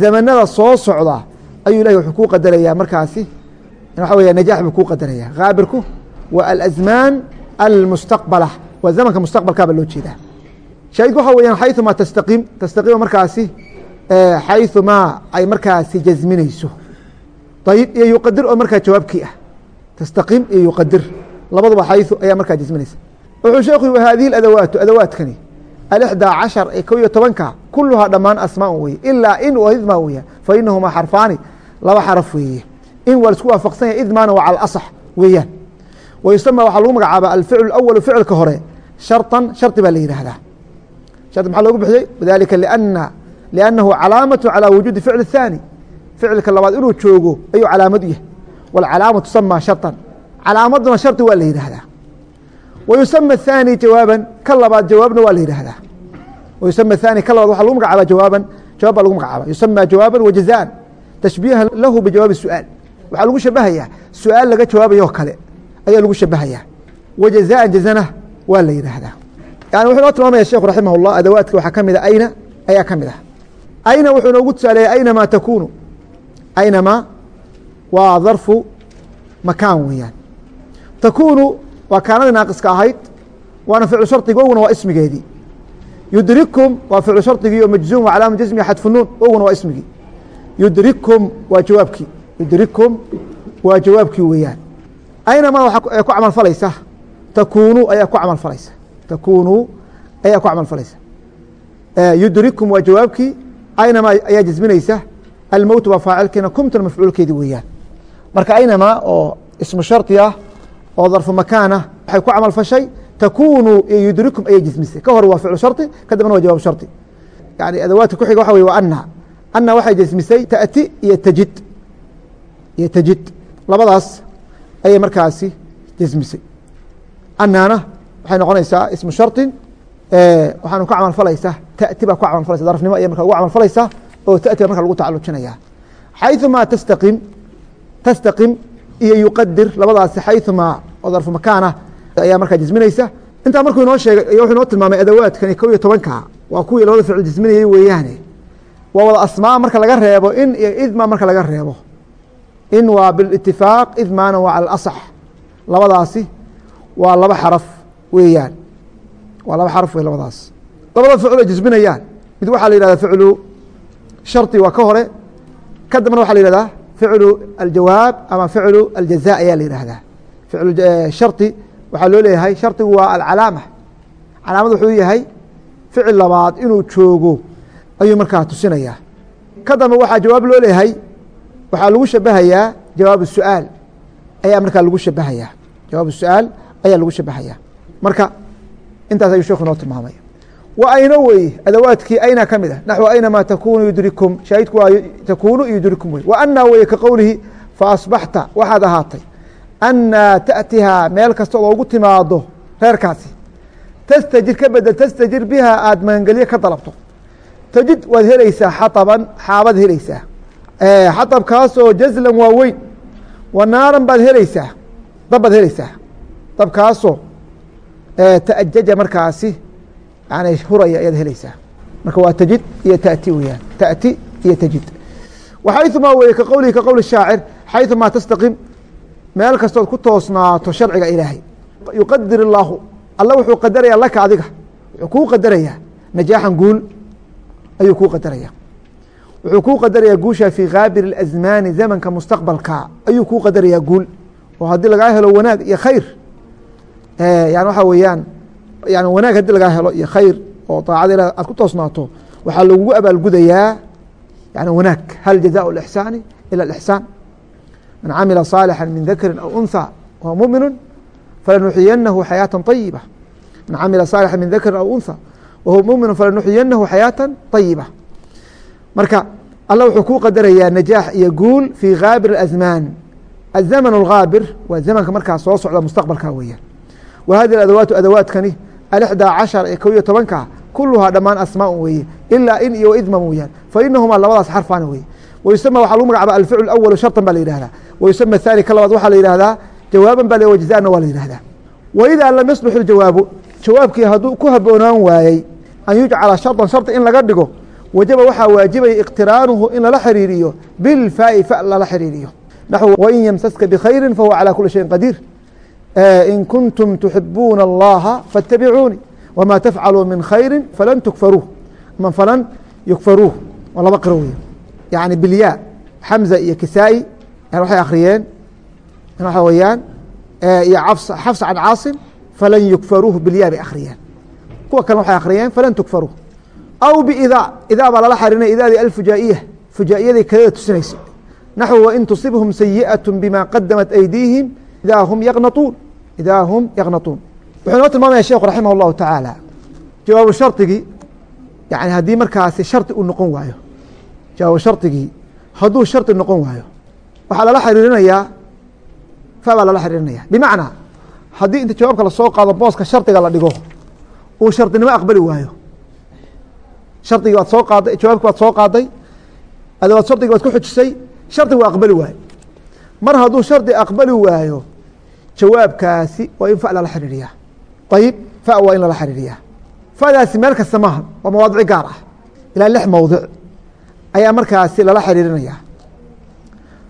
A: zamanada soo socda ayuu ilahi wuxuu kuu qadaraya markaasi. Waxa weya najaax buu kuu qadaraya khaabirku waa alazmaan almustaqbala waa zamanka mustaqbalkaaba loo jeedaa. Shaahidku waxa weyaan xayumaa tastaqiim tastaqiima markaasi xayumaa ay markaasi jasminayso ayib iyo yuqadir oo markaa jawaabkii ah. Tastaqiim iyo yuqadir. Labaduba xayu ayaa markaa jasminaysa wuxuu sheekhu hadihi adawaatu adawaadkani alixdaa cashar ee kow iyo tobanka kuluhaa dhammaan asmaa weye ilaa in wahidma weya fa inahumaa xarfaani laba xaraf weeye in waa lisku waafaqsan yahay idmaana waa cala asax weeyaan wayusama waxaa lagu magacaaba alficlu awalu ficilka hore sharطan shardi baa la yihahdaa shardi maxaa loogu bixiyey wadalika lana liannahu calaamatu calى wujuudi ficl الثaanي ficilka labaad inuu joogo ayuu calaamad u yahay wاlcalaama tusama sharطan calaamaduna shardi waa la yihahdaa wayusama الثaanي jawaaban ka labaad jawaabna waa la yihahdaa wayusama الثaanي ka labaad waxa lagu magacaaba jawaaban jawaab baa lagu magacaaba yusama jawaaban wajazaan tashbiiha lahu bijawaabi suaal waxaa lagu shabahaya su'aal laga jawaabayoo kale ayaa lagu shabahaya wajazaan jazana waa la yidhaahdaa yani wuxuu noo tilmaamaya sheku raximah اllah adawaadka waxaa ka mida ayna ayaa ka mid ah ayna wuxuu noogu tusaaleeyay aynamaa takunu aynamaa waa darfu makaan weeyaan takunu waa kaanadii naaqiska ahayd waana ficlu shardiga oguna waa ismigeedii yudrikum waa ficlu shardigii oo majzuum wa calaama jasmiga xadfunuun oguna waa ismigii yudrikum waa jawaabkii. Yudrikum waa jawaabkii weeyaan. Aynama waxaa ku camal falaysa? Takunu ayaa ku camal falaysa. Takunu ayaa ku camal falaysa. Yudrikum waa jawaabkii. Aynama ayaa jasminaysa almowt waa faacilkiina kumtuna mafcuulkeedii weeyaan. Marka aynama oo ismu shardi ah oo darfu makaanah waxay ku camal fashay takunu iyo yudrikum ayay jasmisay ka hore waa ficlu shardi ka waa jawaab shardi yani adawaadka kuxiga waxa wey waa ana ana waxay jasmisay taأti iyo tajid iyo tajid labadaas ayay markaasi jasmisay anana waxay noqonaysaa ismu sharطin waxaanu ka camal falaysaa taأti baa ku camal falaysa darfnimo aya marka ugu camal falaysaa oo taأti ba marka lagu tacalujinaya xayثumaa tastaqim tastaqim iyo yuqadir labadaasi xayثumaa oo darfu makaanah ayaa markaa jasminaysa intaa markuu inoo sheegay wuxuu inoo tilmaamay adawaadkani kow iyo tobanka waa kuwii labada ficil jasminayay weeyaane waa wada asmaa marka laga reebo in iyo idma marka laga reebo. In waa bilitifaaq idmaana waa cala asax. Labadaasi waa laba xaraf weeyaan. Waa laba xaraf wey labadaas. Labada ficil ay jasminayaan mid waxaa la yihahda ficlu shardi waa ka hore ka dambna waxaa la yihahdaa ficlu aljawaab ama ficlu aljaza ayaa la yihahdaa ficlu shardi waxaa loo leeyahay shardigu waa alcalaama calaamad wuxuu yahay ficil labaad inuu joogo ayuu markaa tusinayaa. Ka dambe waxaa jawaab loo leeyahay. Waxaa lagu shabahayaa jawaab suaal. Ayaa markaa lagu shabahayaa. Jawaab suaal ayaa lagu shabahayaa. Marka intaas ayuu sheekhu noo tilmaamay. Wa ayno wey adawaadkii ayna ka mid ah. Naxو aynamaa takunu yudrikum. Shaahidku waa takunu yudrikum wey. Wa anaa weye ka qowlihi faasbaxta waxaad ahaatay anaa taأtihaa meel kasta oo ugu timaado reerkaasi. Tastajir ka bedel tastajir bihaa aada magangelyo ka dalabto tajid waad helaysaa xaaban xaabaad helaysaa. Eh, Xaabkaasoo jazlan waa weyn. Wa naaran baad helaysaa. Dabbaad helaysaa. Dabkaasoo eh, tajaja markaasi yani huraya ayaad helaysaa. Marka waa tajid iyo tati weyaan tati iyo tajid waxayumaa weye ka qowlihi ka qowl shaacir xayumaa tastaqim meel kastood ku toosnaato sharciga ilaahay. Yuqadir illaahu alla wuxuu qadaraya laka adiga. Wuxuu kuu qadarayaa. Najaaxan guul ayuu kuu qadaraya wuxuu kuu qadarayaa guusha fii kaabir اazmaani zamanka mustaqbalka ayuu kuu qadarayaa guul oo haddii lagaa helo wanaag iyo khayr yani waxaa weeyaan yani wanaag haddii lagaa helo iyo khayr oo daacada ilah aad ku toosnaato waxaa lagugu abaalgudayaa yani wanaag hal jazaء اlإxsaani ilى اlإxsaan man camila صaalixا min dakri aw unhى wa muminu falanuxiyanahu xayaaةa طayiba man camila صaalixا min dakri aw unhى wahuwa muminu falanuxiyanahu xayaaةa طayiba marka alla wuxuu kuu qadarayaa najaax iyo guul fii kaabir الأزmaan الزmن الغاabir waa zmnka markaa soo socda mustaqbalka weeyaan wa hadi adawaatu adawaadkani alixdaa cashar ee kow iyo tobanka kuluhaa dhammaan asmaaء weeye ilaa in iyo idma mooyaan fainahumaa labadaas xarfaan weye wayusama waxaa lagu magacaba alficl awalu sharطan ba la yihahdaa wayusama thani ka labaad waxaa la yihahdaa jawaaban ba wajزana waa la yihahdaa waidaa lam yaslux اjawaabu jawaabkii hadduu ku haboonaan waayey an yujcala sharطan sharطi in laga dhigo wajaba waxaa waajibaya iqtiraanuhu in lala xiriiriyo bilfaai fa lala xiriiriyo naxو wain ymsaska bkhayri fahuwa calى kuli shayin qadiir in kuntum tuxibuuna اllaha faاtabicuuni wma tafcaluu min khayri falan tukfaruuh ama falan yukfaruuh waa laba qiro wey yani bilya xamza iyo kisaa'i waxay akhriyeen waxa weeyaan iyo xafs can caasim falan yukfaruuh bilya bay akhriyeen kuwa kale waxay akhriyeen falan tukfaruu aw biidaa idaa baa lala xarinaya idaadii alfujaaiya fujaa'iyaday kalada tusinaysa. Naxw wain tusibhum sayi'aة bima qadamat aydiihim idaa hum yaqnauun idaa hum yaqnauun wuxuu inoo tilmaamaya sheekhu raximah اllahu tacaala jawaabu shardigii yani haddii markaasi shardi uu noqon waayo jawaabu shardigii hadduu shardi noqon waayo waxaa lala xiriirinayaa fa lala xiriirinaya bimacnaa haddii inta jawaabka la soo qaado booska shardiga la dhigo uu shardinimo aqbali waayo. Shardigii waad soo qaaday jawaabki waad soo qaaday adawaad shardigii waad ku xujisay shardigu aqbali waayo. Mar hadduu shardi aqbali waayo jawaabkaasi waa in fa lala xiriiriyaa ayib fa waa in lala xiriiriyaa fadaasi meel kasta maaha waa mawaadici gaar ah. Ilaa lix mowdic ayaa markaasi lala xiriirinaya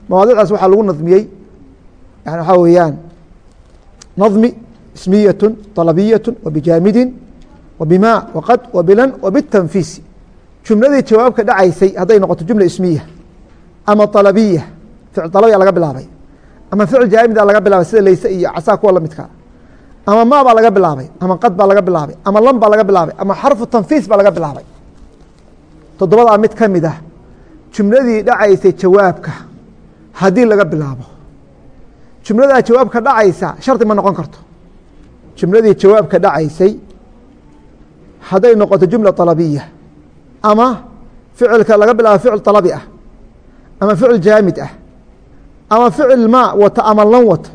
A: mawaadicdaas waxaa lagu nadmiyey yani waxaa weeyaan nadmi ismiyatu طalabiyatu wa wa bima waqad wa bilan wa bitanfiisi jumladii jawaabka dhacaysay hadday noqoto jumla ismiya ama طalabiya ficil طalabiya laga bilaabay ama ficil jaamida laga bilaabay sida leyse iyo casaa kuwa lamidka ama ma baa laga bilaabay ama qad baa laga bilaabay ama lam baa laga bilaabay ama xarfu tanfiis baa laga bilaabay toddobadaa mid ka mid ah jumladii dhacaysay jawaabka haddii laga bilaabo jumladaa jawaabka dhacaysa shardi ma noqon karto jumladii jawaabka dhacaysay hadday noqoto jumla طalabiya ama ficilka laga bilaabo ficil طalabi ah. Ama ficil jaamid ah. Ama ficil ma wata ama lan wata.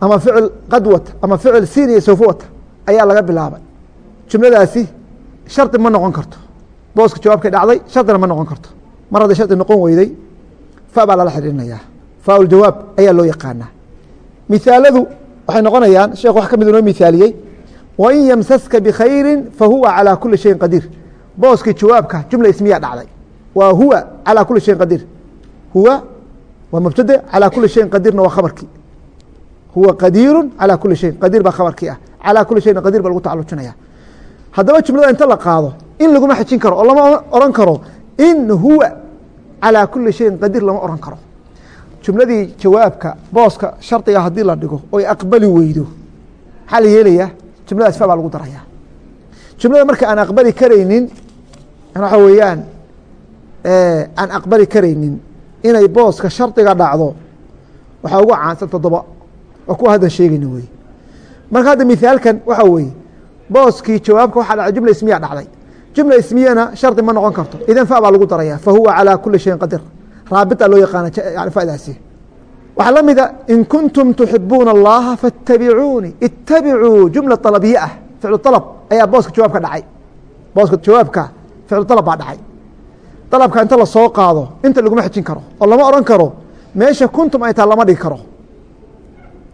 A: Ama ficil qad wata. Ama ficil siin iyo sofo wata. Ayaa laga bilaabay. Jumladaasi shardi ma noqon karto. Booska jawaabkay dhacday shardina ma noqon karto. Mar hadday shardi noqon weyday fa baa lala xidhiirinayaa faa jawaab ayaa loo yaqaanaa. Mithaaladu waxay noqonayaan sheekh wax ka mid inoo mithaaliyey wain yamsaska bikhayri fahuwa calىa kuli shayin qadiir booskii jawaabka jumla ismiya dhacday waa huwa calىa kuli shayin qadiir huwa waa mubtade calىa kuli shayin qadirna waa khabarkii huwa qadiiru calىa kuli shayin qadiir baa khabarkii ah calىa kuli shayin qadir ba lagu tacalujinaya haddaba jumlada inta la qaado in laguma xejin karo oo lama oran karo in huwa calىa kuli shayin qadiir lama oran karo jumladii jawaabka booska shardiga haddii la dhigo oy aqbali weydo maxaa la yeelayaa jumladaas fa baa lagu daraya jumlada marka aan aqbali karaynin waxa weeyaan aan aqbali karaynin inay booska shardiga dhacdo waxaa ugu caansan toddoba waa kuwa haddan sheegayna wey marka hadda mithaalkan waxa weeye booskii jawaabka waxaa dhacday jumla ismiya dhacday. Jumla ismiyana shardi ma noqon karto. Idan fa baa lagu daraya fa huwa calىa kuli shayin qadir. Raabita loo yaqaana fadaasi waxaa la mida in kuntum tuxibuuna اllaha faاtabicuuni ittabicuu jumla طalabiye ah ficlu طalb ayaa booska jawaabka dhacay booska jawaabka ficlu طalb baa dhacay طalabka inta lasoo qaado inta laguma xejin karo oo lama oran karo meesha kuntum ay taha lama dhigi karo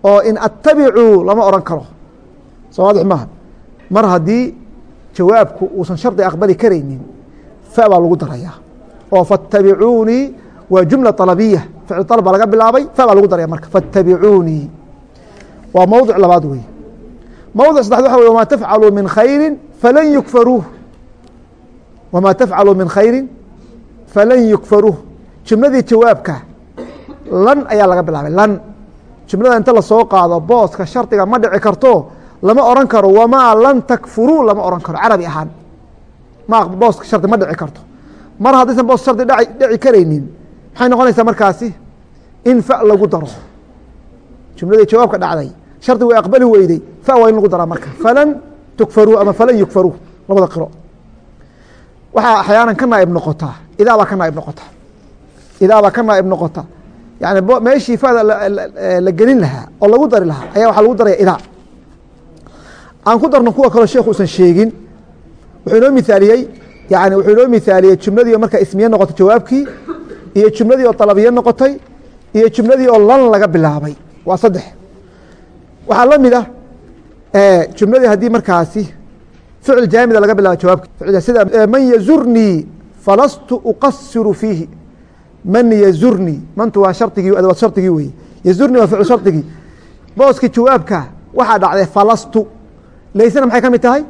A: oo in atabicuu lama oran karo soo waadix maaha mar haddii jawaabku uusan shardi aqbali karaynin fa baa lagu daraya oo faاtabicuunii waa jumla alabiya ficlu alba laga bilaabay fa baa lagu daraya marka. Faاtabicuunii waa mowdic labaad wey mowdic saddexaad waxa wey wama tafcaluu min khayri falan yukfaruuh. Wama tafcaluu min khayri falan yukfaruuh. Jumladii jawaabka lan ayaa laga bilaabay. Lan. Jumlada inta la soo qaado booska shardiga ma dhici karto lama oran karo wamaa lan takfuruu? lama oran karo carabi ahaan. Ma booska shardi ma dhici karto. Mar haddaysan boos shardi dhaci karaynin maxay noqonaysaa markaasi in fa lagu daro. Jumladii jawaabka dhacday shardi way aqbali weyday fa waa in lagu daraa marka. Falan tukfaruu ama falan yukfaruu labada qiro. Waxaa axyaanan ka naaib noqotaa idaa baa ka naaib noqota. Idaa baa ka naaib noqota. Yani meeshii fada la gelin lahaa oo lagu dari lahaa ayaa waxaa lagu daraya idaa. Aan ku darno kuwa kaleo sheekhu usan sheegin. Wuxuu inoo mithaaliyey yani wuxuu inoo mithaaliyey jumladii marka ismiye noqotay jawaabkii iyo jumladii oo dalabiye noqotay iyo jumladii oo lan laga bilaabay. Waa saddex. Waxaa la mid ah jumladii haddii markaasi ficil jaamida laga bilaabo jawaabki sida man yazurnii falastu uqasiru fiihi. Man yazurnii mantu waa shardigii adawaad shardigii weye yazurnii waa ficil shardigii booskii jawaabka waxaa dhacday falastu. Laysana maxay ka mid tahay?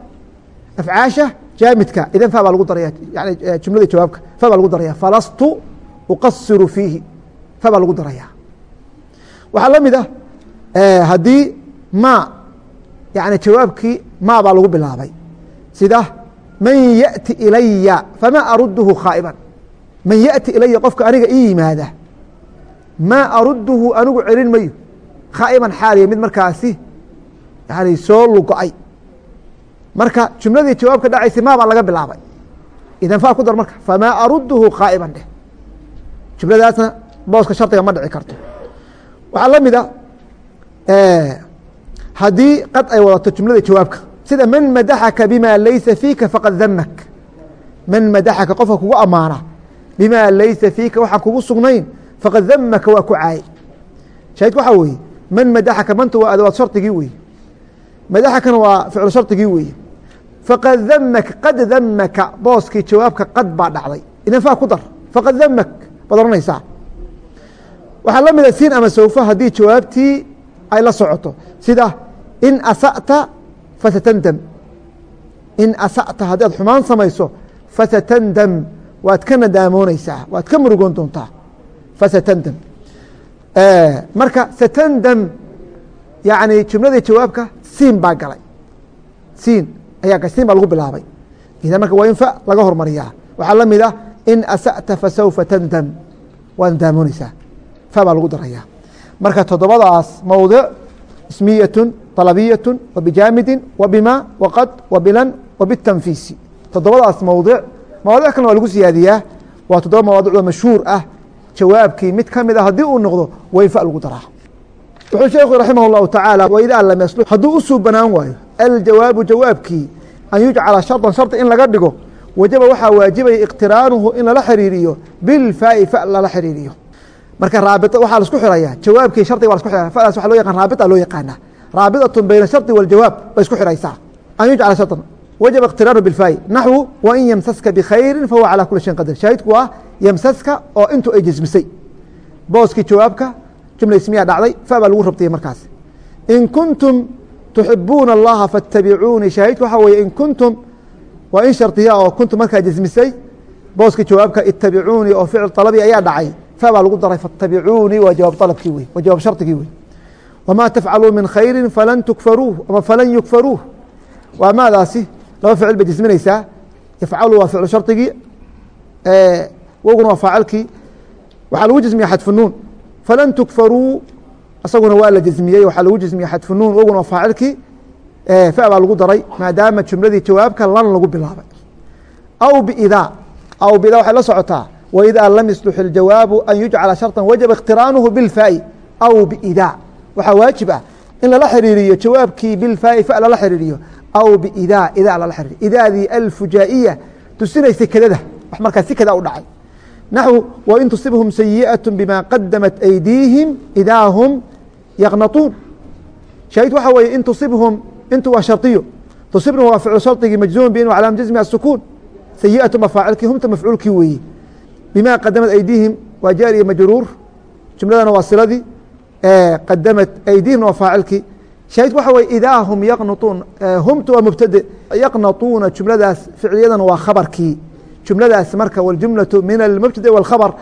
A: Afcaasha jaamidka. Idan fa baa lagu daraya yani jumladii jawaabka. Fa baa lagu daraya falastu uqasiru fiihi. Fa baa lagu daraya waxaa la mid ah haddii ma yani jawaabkii ma baa lagu bilaabay. Sida man yaأti ilaya fama aruduhu khaa'iban. Man yaأti ilaya qofka aniga ii yimaada maa aruduhu anigu celin mayo. Khaa'iban xaaliya mid markaasi yani soo lugo-ay. Marka jumladii jawaabka dhacaysay ma baa laga bilaabay. Idan fa ku dar marka. Famaa aruduhu khaa'iban dheh jumladaasna booska shardiga ma dhici karto. Waxaa la mid a haddii qad ay wadato jumlada jawaabka sida man madaxaka bima laysa fiika faqad damak man madaxaka qofka kugu amaana bima laysa fiika waxaan kugu sugnayn faqad damaka waa ku caayay shahidka waxaa weeye man madaxaka manta waa adawaad shardigii weye madaxakana waa ficlu shardigii weeye. Faqad damaka qad damaka booskii jawaabka qad baa dhacday. Idan faa ku dar faqad damak baad oranaysaa. Waxaa la mida siin ama sawfa haddii jawaabtii ay la socoto. Sida in asa'ta fasatandam in asa'ta haddii aad xumaan samayso fasatandam waad ka nadaamooneysaa waad ka murugoon doontaa fasatandam marka satandam yani jumladii jawaabka siin baa galay. Siin ayaa siin baa lagu bilaabay. Idan marka waa in fa laga hormariyaa. Waxaa la mid ah in asa'ta fasawfa tandam waad nadaamooneysaa fa baa lagu daraya marka toddobadaas mowdic ismiyatu طalabiyatu wa bijaamidin wa bima waqad wa bilan wa bitanfiisi toddobadaas mowdic mawaadic kalena waa lagu siyaadiyaa waa toddoba mawaadicoo mashhuur ah jawaabkii mid ka mid a haddii uu noqdo waa in fa lagu daraa wuxuu sheekhu raximah اllahu tacaala waidaa lam yaslu hadduu u suubanaan waayo aljawaabu jawaabkii an yujcala sharطan shardi in laga dhigo wajaba waxaa waajibaya iqtiraanuhu in lala xiriiriyo bilfaai fa lala xiriiriyo. Marka raabi waxaa lasku xiraya jawaabkii shardiga wa lasku fadaas waa loo yaqan raabita loo yaqaana. Raabitatun bayna ashardi waljawaab bay isku xiraysaa. An yujcala shardan wajaba iqtiraanu bilfaai naxwu wain yamsaska bikhayrin fahuwa calaa kuli shayin qadir. Shaahidku ah yamsaska oo intuu ay jismisay. Booskii jawaabka jumla ismiya dhacday fa lagu rabtiyey markaas. In kuntum tuxibuuna allaha faatabicuunii shaahidku waxaa weeye in kuntum waa in shardiya oo kuntum markaa jismisay booskii jawaabka itabicuunii oo ficil طalabi ayaa dhacay. Fa baa lagu daray faاtabicuunii waa jawaab alabkii wey waa jawaab shardigii wey wma tafcaluu min khayri falan tukfaruuh ama falan yukfaruuh. Waa maadaasi laba ficil bay jisminaysaa. Yafcalu waa ficlu shardigii woguna waa faacilkii. Waxaa lagu jismiya xadfunuun falan tukfaruu isaguna waa la jismiyey waxaa lagu jismiya xadfunuun woguna waa faacilkii. fa baa lagu daray maadaama jumladii jawaabka lan lagu bilaabay aw bidaa aw bidaa waxay la socotaa waidaa lam yaslux اljawaabu an yujcala sharطa wajaba اkhtiraanuhu bilfaai aw bidaa waxaa waajib ah in lala xiriiriyo jawaabkii bilfaai fa lala xiriiriyo aw bidaa idaa lala xiriiriyo idaadii alfujaa'iya tusinaysay kedada wax markaa si kada u dhacay naxwu wain tusibhum sayiئaة bima qadamat aydiihim idaa hum yaqnatuun shaahid waxa weeye in tusibhum intu waa shardiyo tusibhum waa ficlu shardigii majzuum bin calaam jazmi asukuun sayi'atu mafaacilkii humta mafcuulkii weeye bima qadamad aydiihim waa jaari iyo majruur. Jumladana waa siladii. Qadamat aydiihimna waa faacilkii. Shaahidku waxa weye idaa hum yaqnutuun humtu waa mubtade yaqnatuuna jumladaas ficliyadana waa khabarkii. Jumladaas marka waljumlaةu min almubtade wاlkhabr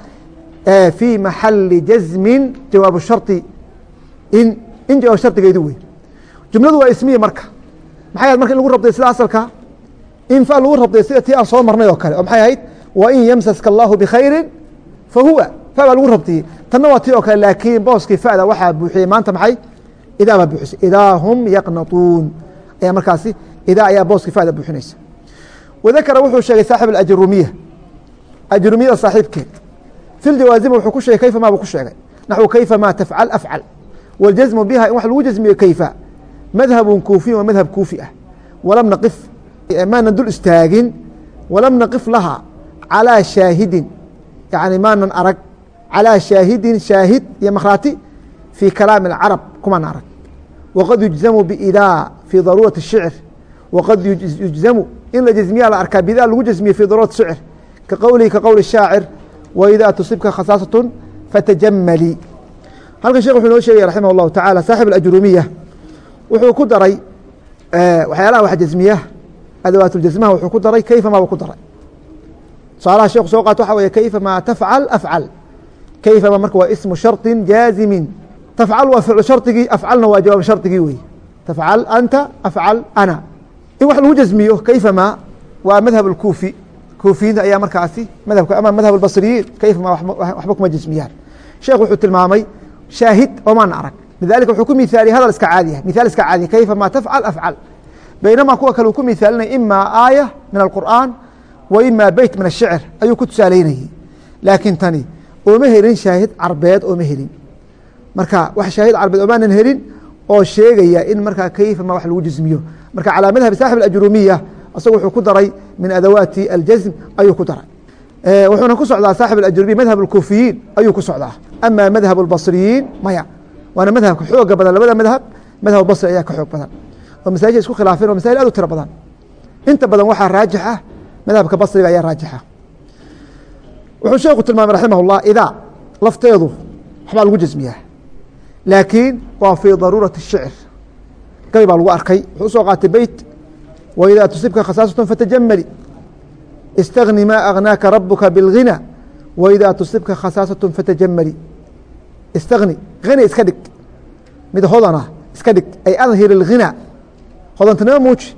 A: fii maxali jazmin jawaab shardi in in jawaab shardigeedu wey jumladu waa ismiya marka. Maxay marka in lagu rabday sida asalka? In fa lagu rabday sida tii aan soo marnay oo kale. Oo maxay ahayd? Wa in yamsaska allahu bikhayri fahuwa fa baa lagu rabtiyey tanna waa tii oo kale laakiin booskii fada waxaa buuxiyey. Maanta maxay? Idaa baa buuxisay. Idaa hum yaqnatuun. Ayaa markaasi idaa ayaa booskii fada buuxinaysa. Wadakara wuxuu sheegay saaxib ajrumiya ajrumiyada saaxiibkeed fi ljawaazima wuxuu ku sheegay kayfa ma buu ku sheegay. Naxwu kayfa ma tafcal afcal. Waljazmu biha in wax lagu jasmiyo kayfa madhabun kuufiyin waa madhab kuufi ah walam naqif maanan dul istaagin walam naqif laha calىa shaahidin yani maanan arag calىa shaahidin shaahid iyo makhraati fii kalaami اcarab kumaan arag waqad yujzamu biidaa fii daruurati الshicr waqad yujzamu in la jasmiyaa la arkaa bidaa lagu jasmiye fii daruurati shicr ka qowlihi ka qowli shaacir waidaa tusibka khasaasatun fatajamali halkan shekh wuxuu inoo sheegaya raximah اllahu tacala saaxib اajrumiya wuxuu ku daray waxyaalaha wax jasmiya adawaat ljasmaha wuxuu ku daray kayfa maaba ku daray? Tusaalaha sheekhu soo qaato waxa weye kayfa ma tafcal afcal kayfa ma marka waa ismu sharطi jaazimin. Tafcal waa ficlu shardigii afcalna waa jawaab shardigii wey tafcal anta afcal ana. In wax lagu jasmiyo kayfa ma? Waa madhab اkuufi kuufiyiinta ayaa markaasi madhabka ama madhab basriyiin kayfa ma waxba kuma jasmiyaan sheekh wuxuu tilmaamay shaahid oo maana arag lidalika wuxuu ku mihaaliya hadal iska caadiya mihaal iska caadiya kayfa ma tafcal afcal baynama kuwa kale uu ku mihaalinaya ima aaya min alqur'an wa ima beyt min ashicr ayuu ku tusaaleynayey laakiin tani ooma helin shaahid carbeed ooma helin. Marka wax shaahid carbeed omaanan helin oo sheegaya in markaa kayfa ma wax lagu jasmiyo marka calaa madhabi saaxib ajrumiya isagu wuxuu ku daray min adawaati aljasm ayuu ku daray. Wuxuuna ku socdaa saaxib ajrumiya madhab اkuufiyiin ayuu ku socdaa. Ama madhab اbasriyiin maya waana madhabka xooga badan labada madhab madhab basri ayaa ka xoog badan oo masaajid isku khilaafeen oo masail aad u tiro badan inta badan waxaa raajix ah madhabka basriga ayaa raajixa wuxuu sheeku tilmaamay raximah اllah idaa lafteedu waxbaa lagu jasmiyaa laakiin waa fii daruurati الshicr gabay baa lagu arkay wuxuu usoo qaatay beyt waidaa tusibka khasaasatun fatajamali istagni ma agnaaka rabuka biاlghina waidaa tusibka khasaasatun fatajamali istagni hani iska dhig mid hodana iska dhig ay adhir اlghina hodantinimo muuji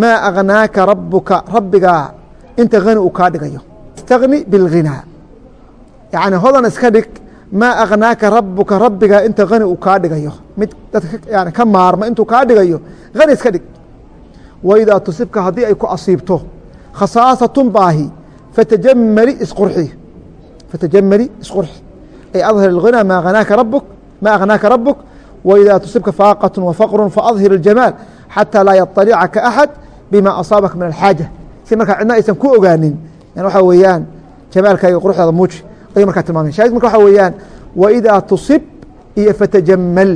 A: maa agnaaka rabuka rabbigaa inta hani uu kaa dhigayo istagni biاlghinaa yani hodan iska dhig maa agnaaka rabuka rabbigaa inta hani uu kaa dhigayo mid dadka ka maarma intuu kaa dhigayo hani iska dhig waidaa tusibka haddii ay ku asiibto khasaasatun baahi fatajamali isqurxi fatajamali isqurxi ay adhir اlghinaa ma agnaaka rabuk ma agnaaka rabuk waidaa tusibka faaqat wafaqru faadhir اljamaal xatى laa yaطalicaka axad bima asaabaka min alxaaja si markaa cidna aysan ku ogaanin yan waxaa weeyaan jamaalkaaga quruxdaada muuji ayuu markaa tilmaamay shahid marka waxaa weeyaan waidaa tusib iyo fatajamal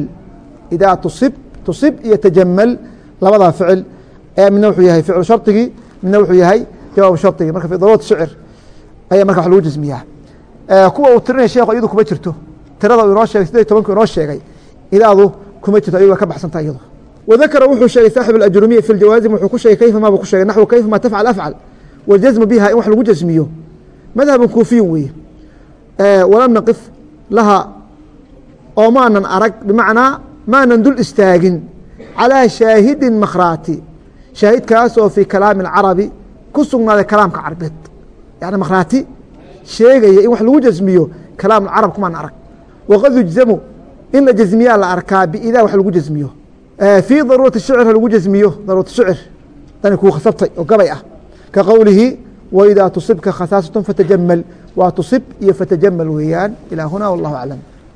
A: idaa tusib tusib iyo tajamal labadaa ficil ee midna wuxuu yahay ficlu shardigii midna wuxuu yahay jawaabu shardigii marka fi darurat shicr ayaa marka wax lagu jasmiyaa kuwa uu tirinay sheekhu iyadu kuma jirto. Tirada uu inoo sheegay sideed tobanku inoo sheegay idaadu kuma jirto ayadu way ka baxsanta iyadu. Wadakara wuxuu sheegay saaxib alajrumiya fi ljawaazim wuxuu ku sheegay kayfa maabuu ku sheegay naxwu kayfa maa tafcal afcal waljasmu biha in wax lagu jasmiyo madhabun kuufiyun weeye. Walam naqif laha oo maanan arag bimacnaa maanan dul istaagin calىa shaahidin makhraati shaahidkaasoo fii kalaami اlcarabi ku sugnaaday kalaamka carbeed yani makhraati sheegaya in wax lagu jasmiyo kalaam carab kumaan arag. Waqad yujzamu in la jasmiyaa la arkaa biidaa wax lagu jasmiyo. Fii daruurati shicr ha lagu jasmiyo daruurati shicr dani kuu khasabtay oo gabay ah. Ka qowlihi waidaa tusibka khasaasatun fatajamal waa tusib iyo fatajamal weeyaan ilaa huna wallahu aclam